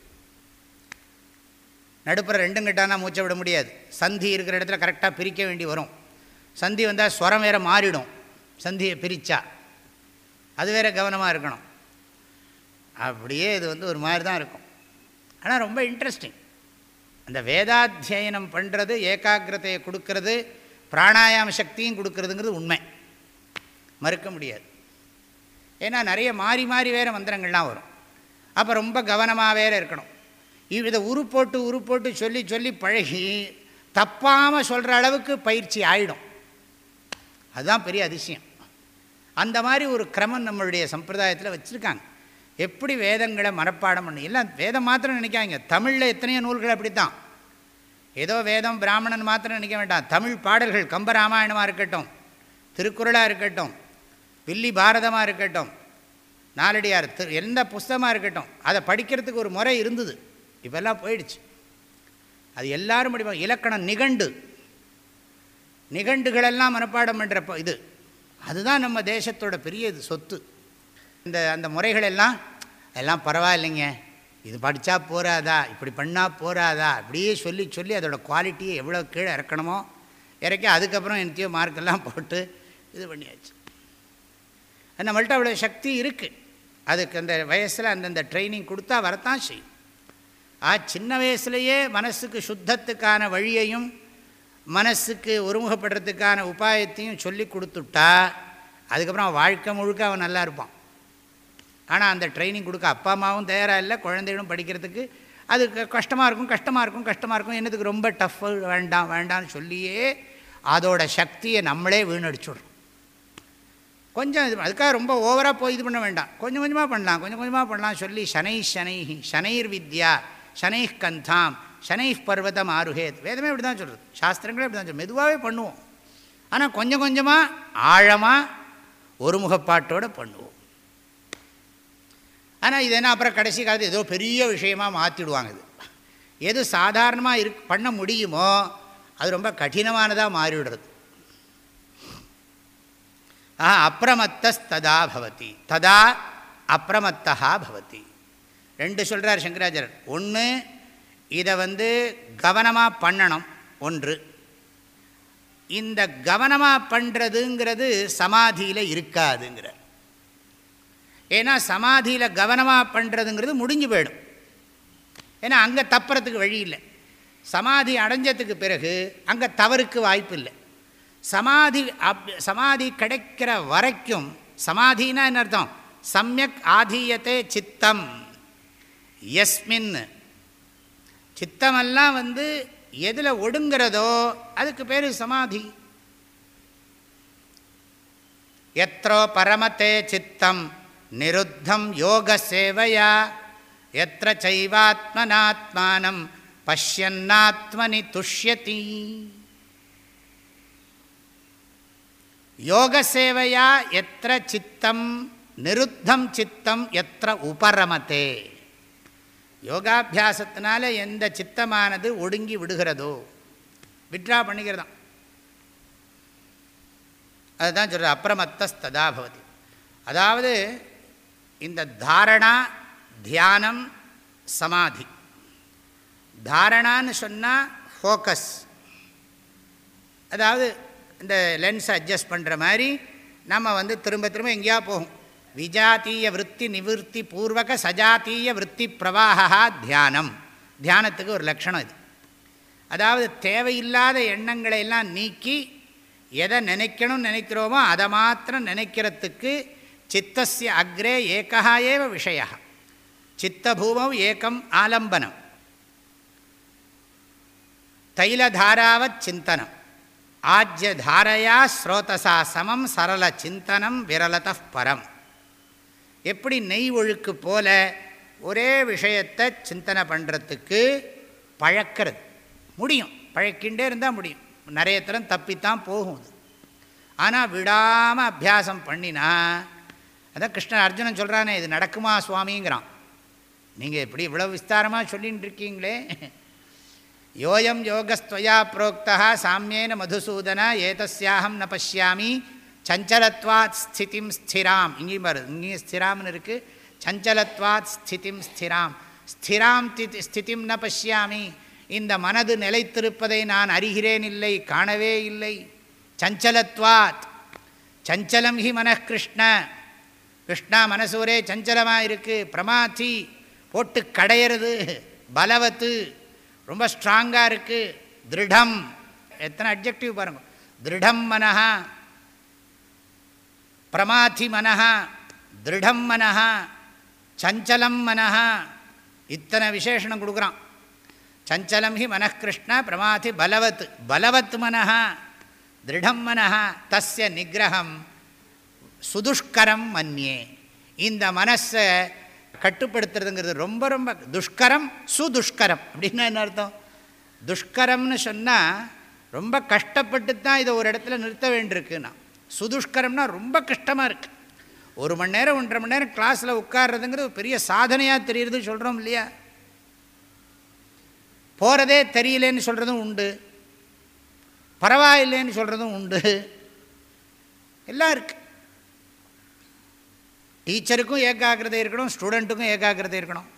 நடுப்புற ரெண்டும் கிட்டானா மூச்சை விட முடியாது. சந்தி இருக்கிற இடத்துல கரெக்டாக பிரிக்க வேண்டி வரும். சந்தி வந்தால் ஸ்வரம் வேறு மாறிடும். சந்தியை பிரித்தா அது வேறு கவனமாக இருக்கணும். அப்படியே இது வந்து ஒரு மாதிரி தான் இருக்கும். ஆனால் ரொம்ப இன்ட்ரெஸ்டிங் அந்த வேதாத்தியனம் பண்ணுறது ஏகாகிரதையை கொடுக்கறது பிராணாயாம சக்தியும் கொடுக்கறதுங்கிறது உண்மை. மறுக்க முடியாது. ஏன்னா நிறைய மாறி மாறி வேறு மந்திரங்கள்லாம் வரும். அப்போ ரொம்ப கவனமாக வேறு இருக்கணும். இதை உரு போட்டு உரு போட்டு சொல்லி சொல்லி பழகி தப்பாமல் சொல்கிற அளவுக்கு பயிற்சி ஆகிடும் அதுதான் பெரிய அதிசயம். அந்த மாதிரி ஒரு கிரமம் நம்மளுடைய சம்பிரதாயத்தில் வச்சுருக்காங்க. எப்படி வேதங்களை மனப்பாடம் பண்ணி இல்லை வேதம் மாத்திரம் நினைக்காங்க தமிழில் எத்தனையோ நூல்கள் அப்படி தான் ஏதோ வேதம் பிராமணன் மாத்திரம் நினைக்க வேண்டாம். தமிழ் பாடல்கள் கம்பராமாயணமாக இருக்கட்டும் திருக்குறளாக இருக்கட்டும் வில்லி பாரதமாக இருக்கட்டும் நாலடியார் திரு எந்த புஸ்தகமாக இருக்கட்டும் அதை படிக்கிறதுக்கு ஒரு முறை இருந்தது. இப்போல்லாம் போயிடுச்சு. அது எல்லாரும் படிப்பாங்க. இலக்கணம் நிகண்டு. நிகண்டுகளெல்லாம் மனப்பாடம் பண்ணுற இது. அதுதான் நம்ம தேசத்தோட பெரிய இது சொத்து. இந்த அந்த முறைகள் எல்லாம் எல்லாம் பரவாயில்லைங்க. இது படித்தா போகாதா இப்படி பண்ணால் போகாதா அப்படியே சொல்லி சொல்லி அதோட குவாலிட்டியை எவ்வளோ கீழே இறக்கணுமோ இறக்கி அதுக்கப்புறம் என்னத்தையோ மார்க்கெல்லாம் போட்டு இது பண்ணியாச்சு. நம்மள்ட்ட அவ்வளோ சக்தி இருக்குது அதுக்கு அந்த வயசில் அந்தந்த ட்ரைனிங் கொடுத்தா வரத்தான் செய்யும். ஆ சின்ன வயசுலேயே மனசுக்கு சுத்தத்துக்கான வழியையும் மனசுக்கு ஒருமுகப்படுறதுக்கான உபாயத்தையும் சொல்லி கொடுத்துட்டா அதுக்கப்புறம் வாழ்க்கை முழுக்க அவன் நல்லா இருப்பான். ஆனால் அந்த ட்ரைனிங் கொடுக்க அப்பா அம்மாவும் தயாராக இல்லை குழந்தைகளும் படிக்கிறதுக்கு அது கஷ்டமாக இருக்கும் கஷ்டமாக இருக்கும் கஷ்டமாக இருக்கும். என்னதுக்கு ரொம்ப டஃப்பு வேண்டாம் வேண்டாம்னு சொல்லியே அதோட சக்தியை நம்மளே வீணடிச்சுடுறோம். கொஞ்சம் இது அதுக்காக ரொம்ப ஓவராக போய் இது பண்ண வேண்டாம். கொஞ்சம் கொஞ்சமாக பண்ணலாம் கொஞ்சம் கொஞ்சமாக பண்ணலாம் சொல்லி சனை சனை சனைர் வித்யா சனை கந்தாம் சனை பர்வதம் ஆறுகேத் வேதமே இப்படி தான் சொல்கிறது சாஸ்திரங்களே இப்படி தான் சொல்லுது மெதுவாகவே பண்ணுவோம். ஆனால் கொஞ்சம் கொஞ்சமாக ஆழமாக ஒருமுகப்பாட்டோடு பண்ணுவோம். ஆனால் இது என்ன அப்புறம் கடைசி காலத்தில் ஏதோ பெரிய விஷயமாக மாற்றிடுவாங்க இது. எது சாதாரணமாக இரு பண்ண முடியுமோ அது ரொம்ப கடினமானதாக மாறிவிடுறது. ஆ அப்பிரமத்ததா பவதி. ததா அப்பிரமத்தா பவதி. ரெண்டு சொல்கிறார் சங்கராச்சாரர் ஒன்று இதை வந்து கவனமாக பண்ணணும். ஒன்று. இந்த கவனமாக பண்ணுறதுங்கிறது சமாதியில் இருக்காதுங்கிறார். ஏன்னா சமாதியில் கவனமாக பண்ணுறதுங்கிறது முடிஞ்சு போயிடும். ஏன்னா அங்கே தப்புறதுக்கு வழி இல்லை. சமாதி அடைஞ்சதுக்கு பிறகு அங்கே தவறுக்கு வாய்ப்பு இல்லை. சமாதி அப் சமாதி கிடைக்கிற வரைக்கும் சமாதினா என்ன அர்த்தம்? சமயக் ஆதீயத்தை சித்தம். எஸ்மின் சித்தமெல்லாம் வந்து எதில் ஒடுங்கிறதோ அதுக்கு பேர் சமாதி. எத்தோ பரமத்தே சித்தம் நிருத்தம் யோக சேவையா எத்த சைவாத்மனாத்மானம் பஷ்யன்னாத்மனி துஷ்யதி. யோக சேவையா எத்த சித்தம் நிருத்தம் சித்தம் எத்த உபரமத்தே. யோகாபியாசத்தினால எந்த சித்தமானது ஒடுங்கி விடுகிறதோ விட்ரா பண்ணிக்கிறதான் அதுதான் சொல்கிற அப்பிரமத்தஸ்ததா பவதி. அதாவது இந்த தாரணா தியானம் சமாதி. தாரணான்னு சொன்னால் ஃபோக்கஸ் அதாவது இந்த லென்ஸை அட்ஜஸ்ட் பண்ணுற மாதிரி நம்ம வந்து திரும்ப திரும்ப எங்கேயா போகும். விஜாத்தீய விற்பி நிவர்த்தி பூர்வக சஜாத்தீய விற்பி பிரவாகா தியானம். தியானத்துக்கு ஒரு லட்சணம் இது. அதாவது தேவையில்லாத எண்ணங்களை எல்லாம் நீக்கி எதை நினைக்கணும்னு நினைக்கிறோமோ அதை மாத்திரம் நினைக்கிறதுக்கு சித்தசிய அக்ரே ஏகா ஏவ விஷய சித்தபூமம் ஏக்கம் ஆலம்பனம். தைலதாராவத் சிந்தனம். ஆஜ்யதாரையா ஸ்ரோதசா சமம் சரள சிந்தனம் விரலத பரம். எப்படி நெய் ஒழுக்கு போல ஒரே விஷயத்தை சிந்தனை பண்ணுறதுக்கு பழக்கிறது. முடியும். பழக்கின்றே இருந்தால் முடியும். நிறைய தரம் தப்பித்தான் போகும் அது. ஆனால் விடாமல் அபியாசம் பண்ணினா அதான் கிருஷ்ணன் அர்ஜுனன் சொல்கிறானே இது நடக்குமா சுவாமிங்கிறான். நீங்கள் எப்படி இவ்வளோ விஸ்தாரமாக சொல்லின்னு இருக்கீங்களே யோயம் யோகஸ்துவயா புரோக்தா சாமியேன மதுசூதன ஏதஸ்யாகம் ந பசியாமி சஞ்சலத்வாத் ஸ்திதிம் ஸ்திராம். இங்கேயும் வருது இங்கேயும் ஸ்திராம்னு இருக்குது சஞ்சலத்வாத் ஸ்திதிம் ஸ்திராம். ஸ்திராம் தித் ஸ்திதிம் ந பசியாமி இந்த மனது நிலைத்திருப்பதை நான் அறிகிறேன் இல்லை காணவே இல்லை. சஞ்சலத்வாத். சஞ்சலம் ஹி மன கிருஷ்ண. கிருஷ்ணா மனசூரே சஞ்சலமாக இருக்குது பிரமாத்தி போட்டு கடையிறது பலவத்து. ரொம்ப ஸ்ட்ராங்காக இருக்குது திருடம். எத்தனை அப்ஜெக்டிவ் பாருங்கள் திருடம் மனஹா. பிரமாதி மனஹா திருடம் மனஹா சஞ்சலம் மனஹா இத்தனை விசேஷனம் கொடுக்குறான். சஞ்சலம் ஹி மனக்கிருஷ்ண பிரமாதி பலவத் பலவத் மனஹா திருடம் மனஹா தஸ்ய நிகிரகம் சுதுஷ்கரம் மன்யே. இந்த மனசை கட்டுப்படுத்துறதுங்கிறது ரொம்ப ரொம்ப துஷ்கரம் சுதுஷ்கரம். அப்படின்னா என்ன அர்த்தம்? துஷ்கரம்னு சொன்னால் ரொம்ப கஷ்டப்பட்டு தான் இதை ஒரு இடத்துல நிறுத்த வேண்டியிருக்குன்னா. சுதுஷ்கரம்னா ரொம்ப கஷ்டமாக இருக்குது ஒரு மணி நேரம் ஒன்றரை மணி நேரம் கிளாஸில் உட்கார்றதுங்கிறது பெரிய சாதனையாக தெரியுறது சொல்கிறோம் இல்லையா? போகிறதே தெரியலேன்னு சொல்கிறதும் உண்டு. பரவாயில்லைன்னு சொல்கிறதும் உண்டு. எல்லாம் இருக்குது டீச்சருக்கும் ஏகாகிரதை இருக்கணும் ஸ்டூடெண்ட்டுக்கும் ஏகாகிரதை இருக்கணும்.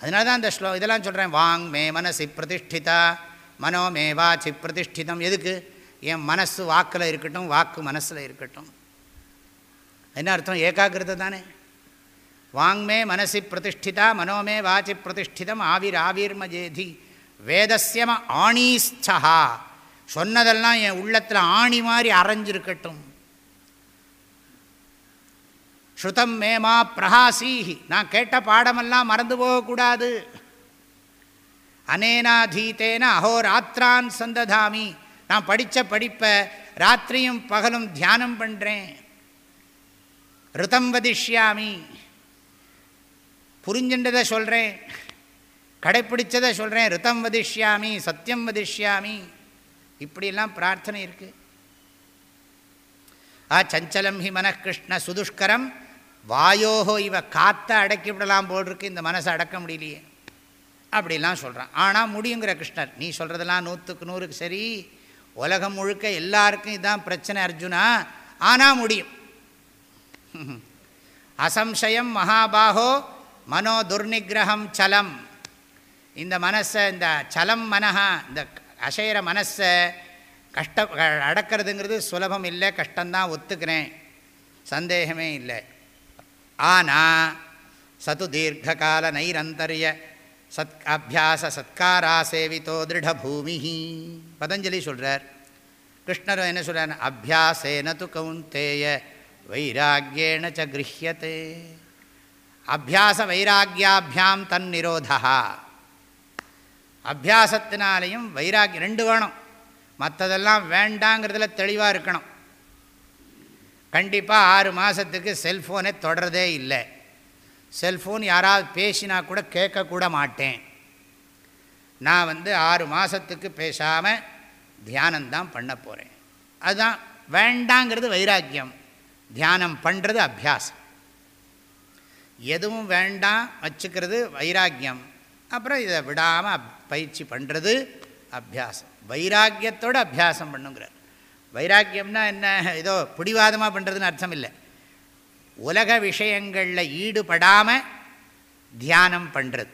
அதனால தான் இந்த ஸ்லோ இதெல்லாம் சொல்கிறேன் வாங் மே மனசி பிரதிஷ்டிதா மனோமே வாச்சி பிரதிஷ்டிதம். எதுக்கு? என் மனசு வாக்கில் இருக்கட்டும் வாக்கு மனசில் இருக்கட்டும். என்ன அர்த்தம்? ஏகாகிரதை தானே. வாங்மே மனசி பிரதிஷ்டிதா மனோமே வாச்சி பிரதிஷ்டிதம் ஆவிர் ஆவிர்மஜேதி வேதசியம ஆணீஸ்தா சொன்னதெல்லாம் என் உள்ளத்தில் ஆணி மாதிரி அரைஞ்சிருக்கட்டும். ஸ்ருதம் மேமா பிரகாசீஹி. நான் கேட்ட பாடமெல்லாம் மறந்து போகக்கூடாது. அனேனாதீத்தேன அஹோராத்திரான் சந்ததாமி. நான் படித்த படிப்பை ராத்திரியும் பகலும் தியானம் பண்ணுறேன் ருதம் வதிஷ்யாமி. புரிஞ்சின்றதை சொல்கிறேன் கடைப்பிடிச்சதை சொல்கிறேன் ருத்தம் வதிஷ்யாமி சத்தியம் வதிஷ்யாமி. இப்படியெல்லாம் பிரார்த்தனை இருக்குது ஆ சஞ்சலம் ஹி மனக்கிருஷ்ண சுதுஷ்கரம். வாயோஹோ இவ காத்த அடக்கி விடலாம் போல் இருக்கு இந்த மனசை அடக்க முடியலையே. அப்படிலாம் சொல்கிறான் ஆனால் முடியுங்கிற கிருஷ்ணர் நீ சொல்கிறதெல்லாம் நூற்றுக்கு நூறுக்கு சரி. உலகம் முழுக்க எல்லாருக்கும் இதுதான் பிரச்சனை அர்ஜுனா. ஆனால் முடியும். அசம்சயம் மகாபாகோ மனோ துர்நிகிரகம் சலம். இந்த மனசை இந்த சலம் மனஹா இந்த அசைகிற மனசை கஷ்ட அடக்கிறதுங்கிறது சுலபம் இல்லை கஷ்டந்தான் ஒத்துக்கிறேன். சந்தேகமே இல்லை. ஆனால் சது தீர்க்கால நைரந்தரிய சத் அபியாச சத்காரா சேவித்தோ திருடபூமி பதஞ்சலி சொல்கிறார் கிருஷ்ணர் என்ன சொல்கிறார் அபியாசேன து கவுந்தேய வைராக்கியேன ச கிரஹியத்தே அபியாச வைராக்கியாபியாம் தன் நிரோதா அபியாசத்தினாலையும் வைராக்கியம் ரெண்டு வேணும். மற்றதெல்லாம் வேண்டாங்கிறதுல தெளிவாக இருக்கணும். கண்டிப்பாக ஆறு மாதத்துக்கு செல்ஃபோனை தொடரதே இல்லை. செல்ஃபோன் யாராவது பேசினா கூட கேட்கக்கூட மாட்டேன். நான் வந்து ஆறு மாதத்துக்கு பேசாமல் தியானந்தான் பண்ண போகிறேன் அதுதான் வேண்டாங்கிறது வைராக்கியம். தியானம் பண்ணுறது அபியாசம். எதுவும் வேண்டாம் வச்சுக்கிறது வைராக்கியம். அப்புறம் இதை விடாமல் பயிற்சி பண்ணுறது அபியாசம். வைராக்கியத்தோடு அபியாசம் பண்ணுங்கிறார். வைராக்கியம்னா என்ன? ஏதோ பிடிவாதமாக பண்ணுறதுன்னு அர்த்தம் இல்லை. உலக விஷயங்களில் ஈடுபடாமல் தியானம் பண்ணுறது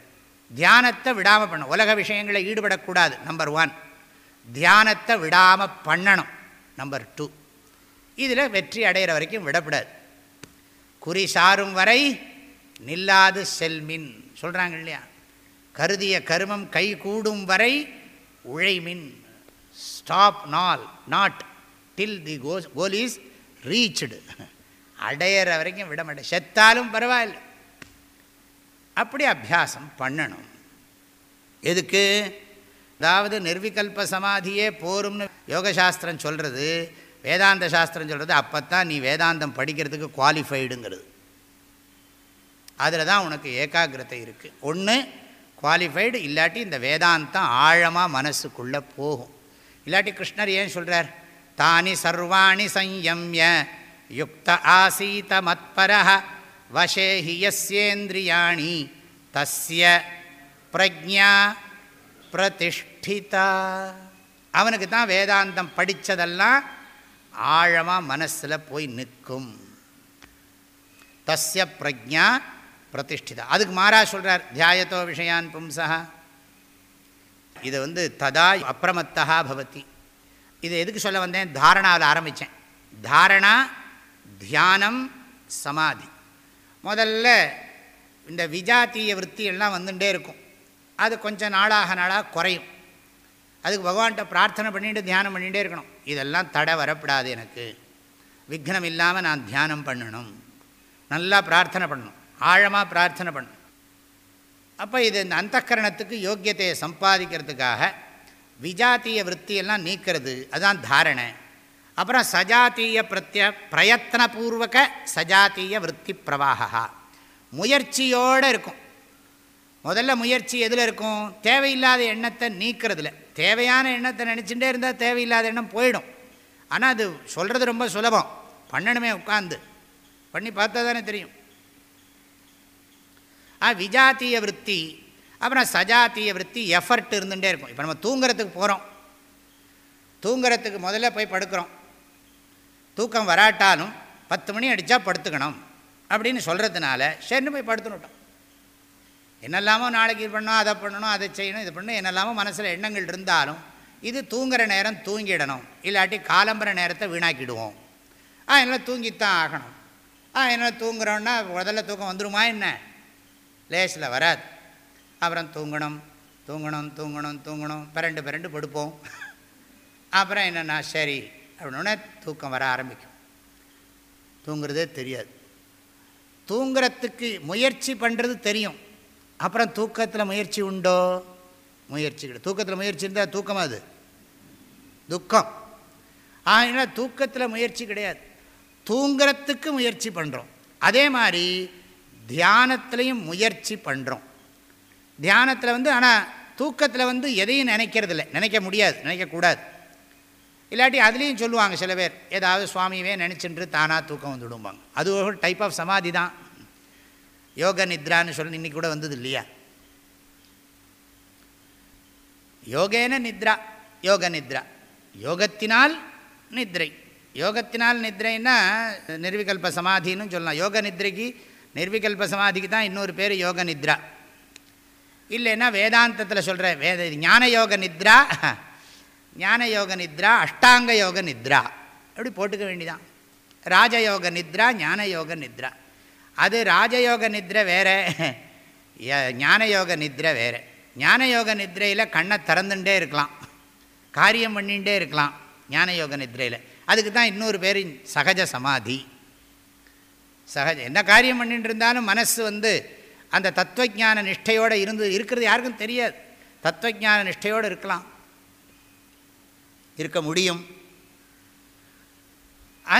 தியானத்தை விடாமல் பண்ணணும். உலக விஷயங்களில் ஈடுபடக்கூடாது நம்பர் ஒன் தியானத்தை விடாமல் பண்ணணும் நம்பர் டூ இதில் வெற்றி அடைகிற வரைக்கும் விடப்படாது. குறி சாரும் வரை நில்லாது செல்மின். சொல்கிறாங்க இல்லையா? கருதிய கருமம் கை கூடும் வரை உழைமின். ஸ்டாப் நால் not till the goes goal is reached அடையிற வரைக்கும் விட மாட்டேன். செத்தாலும் பரவாயில்ல. அப்படி அபியாசம் பண்ணணும். எதுக்கு? அதாவது நிர்விகல்ப சமாதியே போரும்னு யோகசாஸ்திரம் சொல்கிறது வேதாந்த சாஸ்திரம் சொல்கிறது அப்போ தான் நீ வேதாந்தம் படிக்கிறதுக்கு குவாலிஃபைடுங்கிறது அதில் தான் உனக்கு ஏகாகிரதை இருக்குது ஒன்று குவாலிஃபைடு இல்லாட்டி இந்த வேதாந்தம் ஆழமாக மனசுக்குள்ளே போகும். இல்லாட்டி கிருஷ்ணர் ஏன் சொல்கிறார் தானி சர்வாணி சம்யம்ய. யுக்த ஆசீத மத்பர வசே ஹியஸ்யேந்திரியாணி தஸ்ய பிரஜா பிரதிஷ்டிதா அவனுக்கு தான் வேதாந்தம் படித்ததெல்லாம் ஆழமாக மனசில் போய் நிற்கும் தஸ்ய பிரஜா பிரதிஷ்டிதா அதுக்கு மாறா சொல்கிறார் தியாயத்தோ விஷயான் பும்சா இது வந்து ததா அப்பிரமத்தா பவதி இது எதுக்கு சொல்ல வந்தேன் தாரணாவில் ஆரம்பித்தேன் தாரணா தியானம் சமாதி. முதல்ல இந்த விஜாத்திய விற்பி வந்துட்டே இருக்கும். அது கொஞ்சம் நாளாக நாளாக குறையும். அதுக்கு பகவான்கிட்ட பிரார்த்தனை பண்ணிட்டு தியானம் பண்ணிகிட்டே இருக்கணும். இதெல்லாம் தடை வரப்படாது எனக்கு. விக்னம் இல்லாமல் நான் தியானம் பண்ணணும். நல்லா பிரார்த்தனை பண்ணணும். ஆழமாக பிரார்த்தனை பண்ணணும். அப்போ இது இந்த அந்தக்கரணத்துக்கு யோக்கியத்தையை சம்பாதிக்கிறதுக்காக விஜாத்திய விற்த்தியெல்லாம் நீக்கிறது. அதுதான் தாரணை. அப்புறம் சஜாத்திய பிரத்ய பிரயத்தனபூர்வக சஜாத்திய விற்பி பிரவாகா முயற்சியோடு இருக்கும். முதல்ல முயற்சி எதில் இருக்கும்? தேவையில்லாத எண்ணத்தை நீக்கிறதுல. தேவையான எண்ணத்தை நினச்சிட்டே இருந்தால் தேவையில்லாத எண்ணம் போயிடும். ஆனால் அது சொல்கிறது ரொம்ப சுலபம். பண்ணணுமே உட்காந்து பண்ணி பார்த்தா தானே தெரியும். ஆ விஜாத்திய விற்பி அப்புறம் சஜாத்திய விற்பி எஃபர்ட் இருந்துகிட்டே இருக்கும். இப்போ நம்ம தூங்குறதுக்கு போகிறோம் தூங்குறதுக்கு முதல்ல போய் படுக்கிறோம். தூக்கம் வராட்டாலும் பத்து மணி அடித்தா படுத்துக்கணும் அப்படின்னு சொல்கிறதுனால சரின்னு போய் படுத்துனுட்டோம் என்னெல்லாமோ நாளைக்கு இது பண்ணணும் அதை பண்ணணும் அதை செய்யணும் இது பண்ணணும் என்னெல்லாமோ மனசில் எண்ணங்கள் இருந்தாலும் இது தூங்குகிற நேரம் தூங்கிடணும். இல்லாட்டி காலம்புற நேரத்தை வீணாக்கிடுவோம். ஆ என்னால் தூங்கித்தான் ஆகணும். ஆ என்னால் தூங்குறோன்னா முதல்ல தூக்கம் வந்துடுமா என்ன? லேஸில் வராது. அப்புறம் தூங்கணும் தூங்கணும் தூங்கணும் தூங்கணும். பிறண்டு பிறண்டு படுப்போம். அப்புறம் என்னென்னா சரி அப்படின்னோடனே தூக்கம் வர ஆரம்பிக்கும். தூங்குறதே தெரியாது. தூங்குறத்துக்கு முயற்சி பண்ணுறது தெரியும். அப்புறம் தூக்கத்தில் முயற்சி உண்டோ? முயற்சி கிடையாது. தூக்கத்தில் முயற்சி இருந்தால் தூக்கம் அது? துக்கம். ஆனால் தூக்கத்தில் முயற்சி கிடையாது. தூங்குறத்துக்கு முயற்சி பண்ணுறோம் அதே மாதிரி தியானத்துலேயும் முயற்சி பண்ணுறோம் தியானத்தில் வந்து ஆனால் தூக்கத்தில் வந்து எதையும் நினைக்கிறதில்ல. நினைக்க முடியாது. நினைக்கக்கூடாது. இல்லாட்டி அதுலேயும் சொல்லுவாங்க சில பேர் ஏதாவது சுவாமியவே நினச்சின்று தானாக தூக்கம் வந்துடும்பாங்க. அது ஒரு டைப் ஆஃப் சமாதி தான். யோக நித்ரான்னு சொல்லி இன்றைக்கி கூட வந்தது இல்லையா? யோகேன நித்ரா யோக நித்ரா. யோகத்தினால் நித்ரை. யோகத்தினால் நித்ரைன்னா நிர்விகல்ப சமாதின்னு சொல்லலாம். யோக நித்ரைக்கு நிர்விகல்ப சமாதிக்கு தான் இன்னொரு பேர் யோக நித்ரா. இல்லைன்னா வேதாந்தத்தில் சொல்கிற வேத ஞான யோக நித்ரா. <laughs> ஞான யோக நித்ரா அஷ்டாங்க யோக நித்ரா அப்படி போட்டுக்க வேண்டிதான். ராஜயோக நித்ரா ஞான யோக நித்ரா அது ராஜயோக நித்ரை வேறு ஞான யோக நித்ரை வேறு. ஞான யோக நித்ரையில் கண்ணை திறந்துட்டே இருக்கலாம். காரியம் பண்ணிகிட்டே இருக்கலாம் ஞான யோக நித்ரையில் அதுக்கு தான் இன்னொரு பேர் சகஜ சமாதி. சகஜ என்ன காரியம் பண்ணிட்டு இருந்தாலும் மனசு வந்து அந்த தத்துவஜான நிஷ்டையோடு இருந்து இருக்கிறது யாருக்கும் தெரியாது. தத்துவஜான நிஷ்டையோடு இருக்கலாம். இருக்க முடியும்.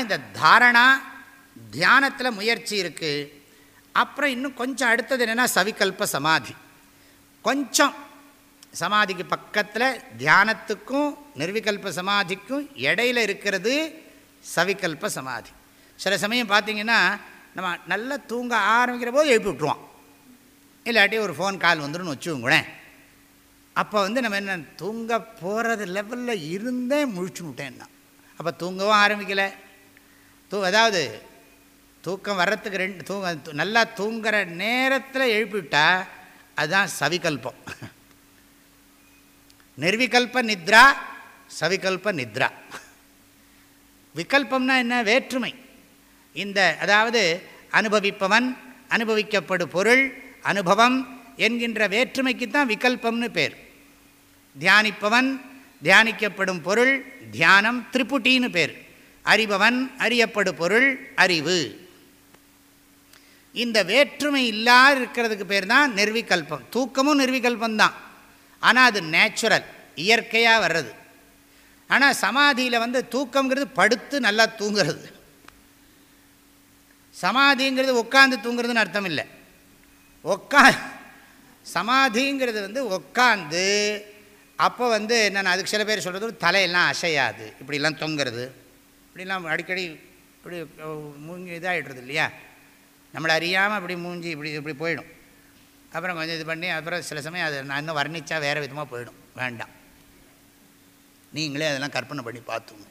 இந்த தாரணா தியானத்தில் முயற்சி இருக்குது அப்புறம் இன்னும் கொஞ்சம் அடுத்தது என்னென்னா சவிகல்ப சமாதி. கொஞ்சம் சமாதிக்கு பக்கத்தில் தியானத்துக்கும் நிர்விகல்ப சமாதிக்கும் இடையில் இருக்கிறது சவிகல்ப சமாதி. சில சமயம் பார்த்தீங்கன்னா நம்ம நல்லா தூங்க ஆரம்பிக்கிற போது எழுப்பி விட்ருவோம் இல்லாட்டி ஒரு ஃபோன் கால் வந்துடும் வச்சுக்கோங்களேன். அப்போ வந்து நம்ம என்ன தூங்க போகிறது லெவலில் இருந்தே முழிச்சு விட்டேன்னா அப்போ தூங்கவும் ஆரம்பிக்கலை. தூ அதாவது தூக்கம் வர்றதுக்கு ரெண்டு தூங்க நல்லா தூங்குற நேரத்தில் எழுப்பிவிட்டா அதுதான் சவிகல்பம். நிர்விகல்ப நித்ரா சவிகல்ப நித்ரா. விகல்பம்னா என்ன? வேற்றுமை. இந்த அதாவது அனுபவிப்பவன் அனுபவிக்கப்படும் பொருள் அனுபவம் என்கின்ற வேற்றுமைக்கு தான் விகல்பம்னு பேர். தியானிப்பவன் தியானிக்கப்படும் பொருள் தியானம் திரிபுட்டின்னு பேர். அறிபவன் அறியப்படு பொருள் அறிவு. இந்த வேற்றுமை இல்லாத இருக்கிறதுக்கு பேர் தான் நிர்விகல்பம். தூக்கமும் நிர்விகல்பந்தான் ஆனால் அது நேச்சுரல் இயற்கையாக வர்றது. ஆனால் சமாதியில் வந்து தூக்கங்கிறது படுத்து நல்லா தூங்குறது. சமாதிங்கிறது உட்காந்து தூங்குறதுன்னு அர்த்தம் இல்லை. உட்கா சமாதிங்கிறது வந்து உட்காந்து அப்போ வந்து என்னென்ன அதுக்கு சில பேர் சொல்கிறது தலையெல்லாம் அசையாது. இப்படிலாம் தொங்குறது. இப்படிலாம் அடிக்கடி இப்படி மூஞ்சி இதாகிடுறது இல்லையா? நம்மளை அறியாமல் இப்படி மூஞ்சி இப்படி இப்படி போயிடும். அப்புறம் கொஞ்சம் இது பண்ணி அப்புறம் சில சமயம் அது நான் இன்னும் வர்ணிச்சா வேறு விதமாக போயிடும். வேண்டாம். நீங்களே அதெல்லாம் கற்பனை பண்ணி பார்த்துங்க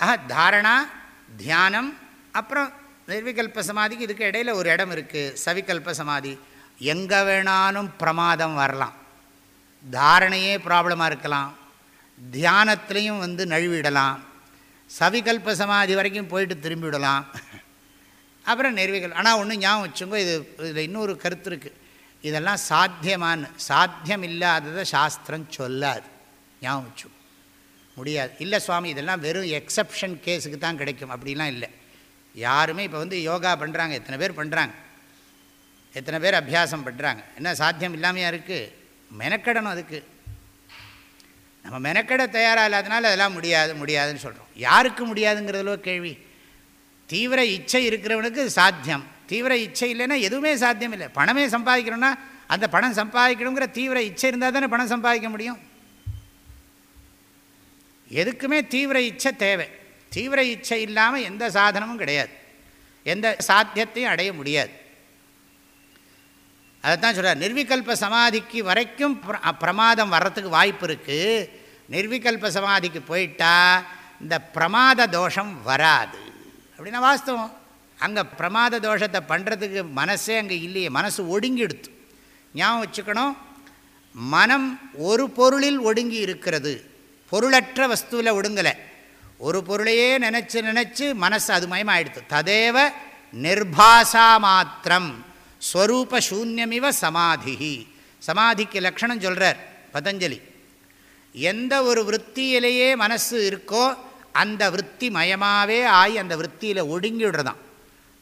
ஆஹா தாரணா தியானம் அப்புறம் நிர்விகல்ப சமாதிக்கு இதுக்கு இடையில ஒரு இடம் இருக்குது சவிகல்ப சமாதி. எங்கே வேணாலும் பிரமாதம் வரலாம். தாரணையே ப்ராப்ளமாக இருக்கலாம். தியானத்துலேயும் வந்து நழுவிடலாம். சவிகல்ப சமாதி வரைக்கும் போயிட்டு திரும்பிவிடலாம். அப்புறம் நிர்விகல் ஆனால் ஒன்று ஞாபகம் வச்சுங்க இது இதில் இன்னொரு கருத்து இருக்குது இதெல்லாம் சாத்தியமானு சாத்தியம் இல்லாததை சாஸ்திரம் சொல்லாது. ஞாபகம் வச்சு முடியாது. இல்லை சுவாமி இதெல்லாம் வெறும் எக்ஸப்ஷன் கேஸுக்கு தான் கிடைக்கும். அப்படிலாம் இல்லை. யாருமே இப்போ வந்து யோகா பண்ணுறாங்க எத்தனை பேர் பண்ணுறாங்க எத்தனை பேர் அபியாசம் பண்ணுறாங்க என்ன சாத்தியம் இல்லாமையாக இருக்குது மெனக்கடணும் அதுக்கு. நம்ம மெனக்கட தயாராக இல்லாதனால அதெல்லாம் முடியாது முடியாதுன்னு சொல்கிறோம் யாருக்கு முடியாதுங்கிறதுலோ கேள்வி. தீவிர இச்சை இருக்கிறவனுக்கு சாத்தியம். தீவிர இச்சை இல்லைன்னா எதுவுமே சாத்தியம் இல்லை. பணமே சம்பாதிக்கணும்னா அந்த பணம் சம்பாதிக்கணுங்கிற தீவிர இச்சை இருந்தால் தானே பணம் சம்பாதிக்க முடியும்? எதுக்குமே தீவிர இச்சை தேவை. தீவிர இச்சை இல்லாமல் எந்த சாதனமும் கிடையாது. எந்த சாத்தியத்தையும் அடைய முடியாது. அதைத்தான் சொல்கிறார் நிர்விகல்ப சமாதிக்கு வரைக்கும் பிரமாதம் வர்றதுக்கு வாய்ப்பு இருக்குது நிர்விகல்ப சமாதிக்கு போயிட்டா இந்த பிரமாத தோஷம் வராது. அப்படின்னா வாஸ்தவம். அங்கே பிரமாத தோஷத்தை பண்ணுறதுக்கு மனசே அங்கே இல்லையே. மனசு ஒடுங்கிடுத்து. ஞாபகம் வச்சுக்கணும். மனம் ஒரு பொருளில் ஒடுங்கி இருக்கிறது. பொருளற்ற வஸ்துவில் ஒடுங்கலை. ஒரு பொருளையே நினச்சி நினச்சி மனசு அது மயமாகிடுது ததேவ நிர்பாசா மாத்திரம். ஸ்வரூப சூன்யமிவ சமாதி சமாதிக்கு லக்ஷணம் சொல்கிறார் பதஞ்சலி. எந்த ஒரு விற்த்தியிலேயே மனசு இருக்கோ அந்த விற்பி மயமாகவே ஆகி அந்த விற்த்தியில் ஒடுங்கிவிடுறதான்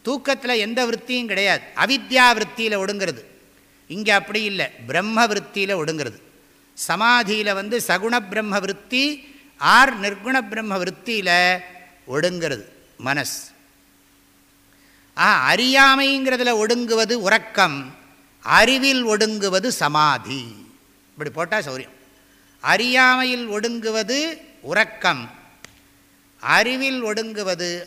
தூக்கத்தில் எந்த விற்த்தியும் கிடையாது. அவித்யா விற்த்தியில் ஒடுங்கிறது. இங்கே அப்படி இல்லை. பிரம்ம விற்த்தியில் ஒடுங்கிறது. சமாதியில் வந்து சகுண பிரம்ம விற்பி ஆர் நிர்குண பிரம்ம விற்த்தியில் ஒடுங்கிறது மனஸ் ஆ அறியாமைங்கிறதுல ஒடுங்குவது உறக்கம் அறிவில் ஒடுங்குவது சமாதி. இப்படி போட்டால் சௌரியம். அறியாமையில் ஒடுங்குவது உறக்கம் அறிவில் ஒடுங்குவது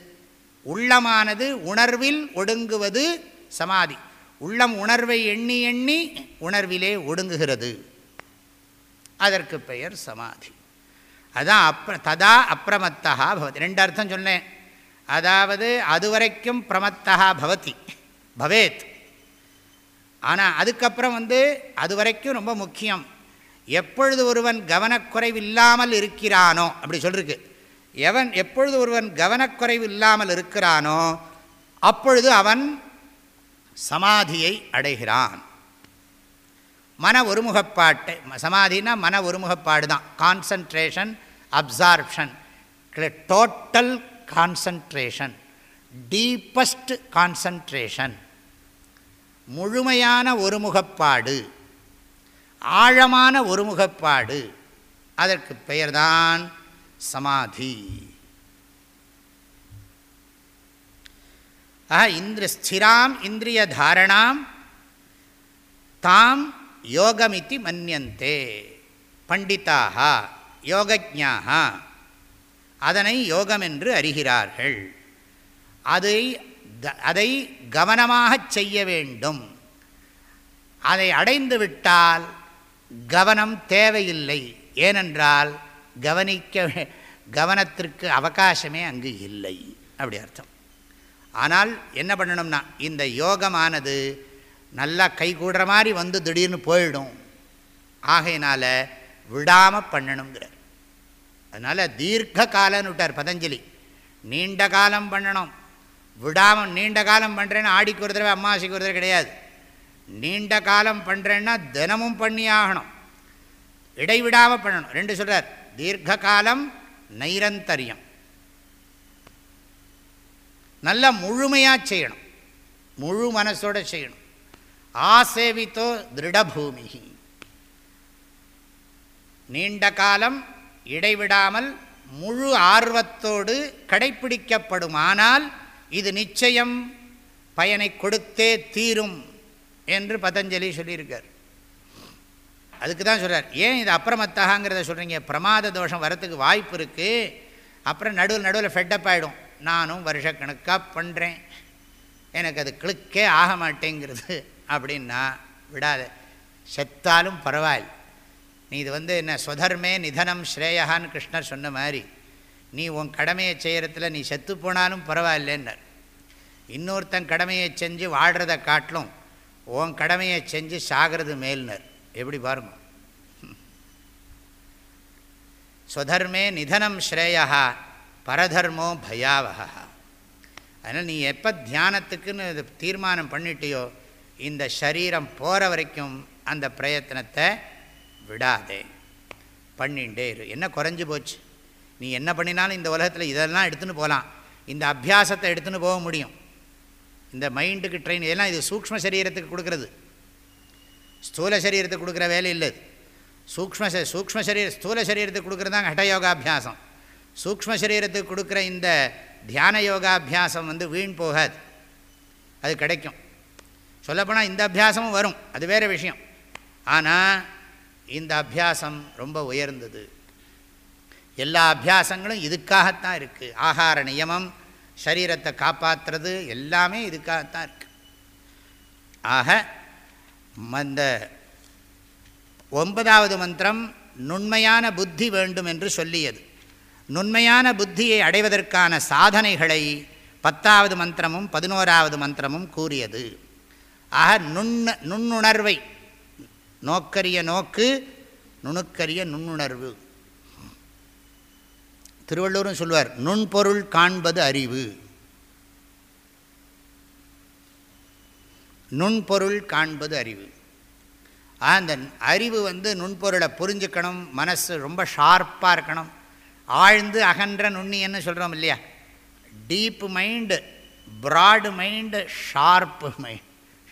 உள்ளமானது உணர்வில் ஒடுங்குவது சமாதி. உள்ளம் உணர்வை எண்ணி எண்ணி உணர்விலே ஒடுங்குகிறது. அதற்கு பெயர் சமாதி. அதான் அப்ர ததா அப்பிரமத்தா பவதி. ரெண்டு அர்த்தம் சொன்னேன். அதாவது அதுவரைக்கும் பிரமத்தா பவதி. பவேத். ஆனால் அதுக்கப்புறம் வந்து அது வரைக்கும் ரொம்ப முக்கியம். எப்பொழுது ஒருவன் கவனக்குறைவு இல்லாமல் இருக்கிறானோ அப்படி சொல்லிருக்கு. எவன் எப்பொழுது ஒருவன் கவனக்குறைவு இல்லாமல் இருக்கிறானோ அப்பொழுது அவன் சமாதியை அடைகிறான். மன ஒருமுகப்பாட்டு சமாதினா மன ஒருமுகப்பாடு தான். Concentration absorption total concentration deepest concentration முழுமையான ஒருமுகப்பாடு ஆழமான ஒருமுகப்பாடு அதற்கு பெயர்தான் சமாதி. ஆக இந்திர ஸ்திராம் இந்திரிய தாரணாம் தாம் யோகமிதி மன்னியந்தே பண்டிதாக யோகஜாக அதனை யோகம் என்று அறிகிறார்கள். அதை அதை கவனமாக செய்ய வேண்டும். அதை அடைந்து விட்டால் கவனம் தேவையில்லை. ஏனென்றால் கவனிக்க கவனத்திற்கு அவகாசமே அங்கு இல்லை. அப்படி அர்த்தம். ஆனால் என்ன பண்ணணும்னா இந்த யோகமானது நல்லா கை கூடுற மாதிரி வந்து திடீர்னு போயிடும். ஆகையினால் விடாமல் பண்ணணுங்கிறார் அதனால் தீர்க்க காலம்னு விட்டார் பதஞ்சலி. நீண்ட காலம் பண்ணணும். விடாமல் நீண்ட காலம் பண்ணுறேன்னு ஆடிக்கு ஒரு தடவை அம்மாவாசைக்கு ஒரு தடவை கிடையாது. நீண்ட காலம் பண்ணுறேன்னா தினமும் பண்ணி ஆகணும். இடைவிடாமல் பண்ணணும். ரெண்டு சொல்கிறார் தீர்க்க காலம் நைரந்தரியம். நல்லா முழுமையாக செய்யணும். முழு மனசோடு செய்யணும். ஆசேவித்தோ திருடபூமி நீண்ட காலம் இடைவிடாமல் முழு ஆர்வத்தோடு கடைப்பிடிக்கப்படுமானால் இது நிச்சயம் பயனை கொடுத்தே தீரும் என்று பதஞ்சலி சொல்லியிருக்கார். அதுக்கு தான் சொல்கிறார் ஏன் இது அப்புறமத்தகாங்கிறத சொல்கிறீங்க பிரமாத தோஷம் வரத்துக்கு வாய்ப்பு இருக்குது அப்புறம் நடுவில் நடுவில் ஃபெட்டப் ஆகிடும் நானும் வருஷக்கணக்காக பண்ணுறேன் எனக்கு அது கிளிக்கே ஆக மாட்டேங்கிறது. அப்படின்னா விடாத. செத்தாலும் பரவாயில்ல. நீ இது வந்து என்ன சொதர்மே நிதனம் ஸ்ரேயான்னு கிருஷ்ணர் சொன்ன மாதிரி நீ உன் கடமையை செய்கிறத்துல நீ செத்து போனாலும் பரவாயில்லைன்னர். இன்னொருத்தன் கடமையை செஞ்சு வாழ்கிறத காட்டிலும் உன் கடமையை செஞ்சு சாகிறது மேல்னர். எப்படி பாருங்க. ஸ்வதர்மே நிதனம் ஸ்ரேயா பரதர்மோ பயாவகா அதனால் நீ எப்போ தியானத்துக்குன்னு தீர்மானம் பண்ணிட்டியோ இந்த சரீரம் போகிற வரைக்கும் அந்த பிரயத்தனத்தை விடாதே. பண்ணிகிட்டே இரு. என்ன குறைஞ்சி போச்சு? நீ என்ன பண்ணினாலும் இந்த உலகத்தில் இதெல்லாம் எடுத்துன்னு போகலாம் இந்த அபியாசத்தை எடுத்துன்னு போக முடியும். இந்த மைண்டுக்கு ட்ரெயின் இதெல்லாம் இது சூக்ம சரீரத்துக்கு கொடுக்குறது. ஸ்தூல சரீரத்துக்கு கொடுக்குற வேலை இல்லை சூக்ம சூக்ம சரீர ஸ்தூல சரீரத்துக்கு கொடுக்குறதாங்க ஹட்டயோகாபியாசம் சூக்ம சரீரத்துக்கு கொடுக்குற இந்த தியான யோகாபியாசம் வந்து வீண் போகாது. அது கிடைக்கும். சொல்லப்போனால் இந்த அபியாசமும் வரும். அது வேறு விஷயம். ஆனால் இந்த அபியாசம் ரொம்ப உயர்ந்தது. எல்லா அபியாசங்களும் இதுக்காகத்தான் இருக்குது ஆகார நியமம் சரீரத்தை காப்பாற்றுறது எல்லாமே இதுக்காகத்தான் இருக்குது ஆக அந்த ஒன்பதாவது மந்திரம் நுண்மையான புத்தி வேண்டும் என்று சொல்லியது. நுண்மையான புத்தியை அடைவதற்கான சாதனைகளை பத்தாவது மந்திரமும் பதினோராவது மந்திரமும் கூறியது. ஆக நுண்ண நுண்ணுணர்வை நோக்கரிய நோக்கு நுணுக்கரிய நுண்ணுணர்வு. திருவள்ளூரும் சொல்வார் நுண்பொருள் காண்பது அறிவு. நுண்பொருள் காண்பது அறிவு. அந்த அறிவு வந்து நுண்பொருளை புரிஞ்சுக்கணும் மனசு ரொம்ப ஷார்ப்பாக இருக்கணும். ஆழ்ந்து அகன்ற நுண்ணியன்னு சொல்கிறோம் இல்லையா? Deep mind broad mind sharp mind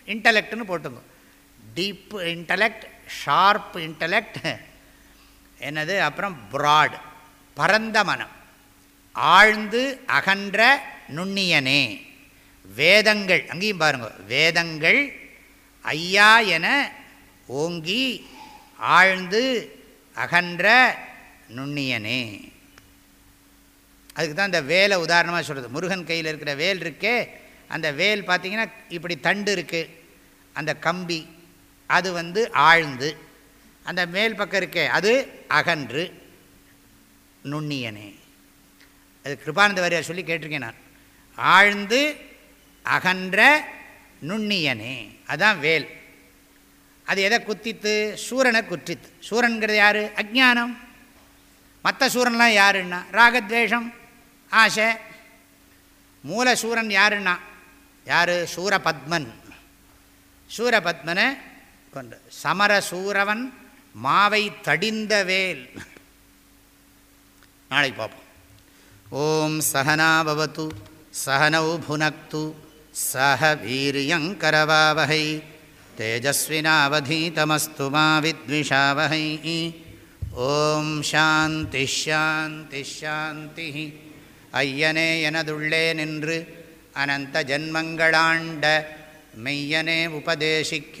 இன்டலெக்ட்னு போட்டுங்க டீப்பு இன்டலெக்ட் ஷார்ப் இன்டலெக்ட் என்னது? அப்புறம் ப்ராட் பரந்த மனம். ஆழ்ந்து அகன்ற நுண்ணியனே. வேதங்கள் அங்கேயும் பாருங்கள் வேதங்கள் ஐயா என ஓங்கி ஆழ்ந்து அகன்ற நுண்ணியனே. அதுக்கு தான் இந்த வேலை உதாரணமாக சொல்கிறது முருகன் கையில் இருக்கிற வேல் இருக்கே. அந்த வேல் பார்த்திங்கன்னா இப்படி தண்டு இருக்குது அந்த கம்பி அது வந்து ஆழ்ந்து. அந்த மேல் பக்கம் இருக்கே அது அகன்று. நுண்ணியனே. அது கிருபானந்த வாரியார் சொல்லி கேட்டிருக்கேன் நான். ஆழ்ந்து அகன்ற நுண்ணியனே. அதுதான் வேல். அது எதை குத்தித்து? சூரனை குற்றித்து. சூரனுங்கிறது யார்? அஜானம் மற்ற சூரன்லாம் யாருன்னா? ராகத்வேஷம் ஆசை. மூல சூரன் யாருன்னா? யார்? சூரபத்மன். சூரபத்மனை கொண்டு சமரசூரவன் மாவை தடிந்த வேல். நாளைக்கு பார்ப்போம். ஓம் சகனாபவத்து சகனௌ புனக்து சக வீரியங்கரவாவகை தேஜஸ்வினாவதீதமஸ்து மா வித்விஷாவகை. ஓம் சாந்தி ஷாந்தி ஷாந்தி. ஐயனே எனதுள்ளே நின்று அனந்த ஜன்மங்களாண்ட மெய்யனே உபதேசிக்க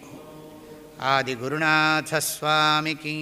आदिगुरुनाथस्वामिकी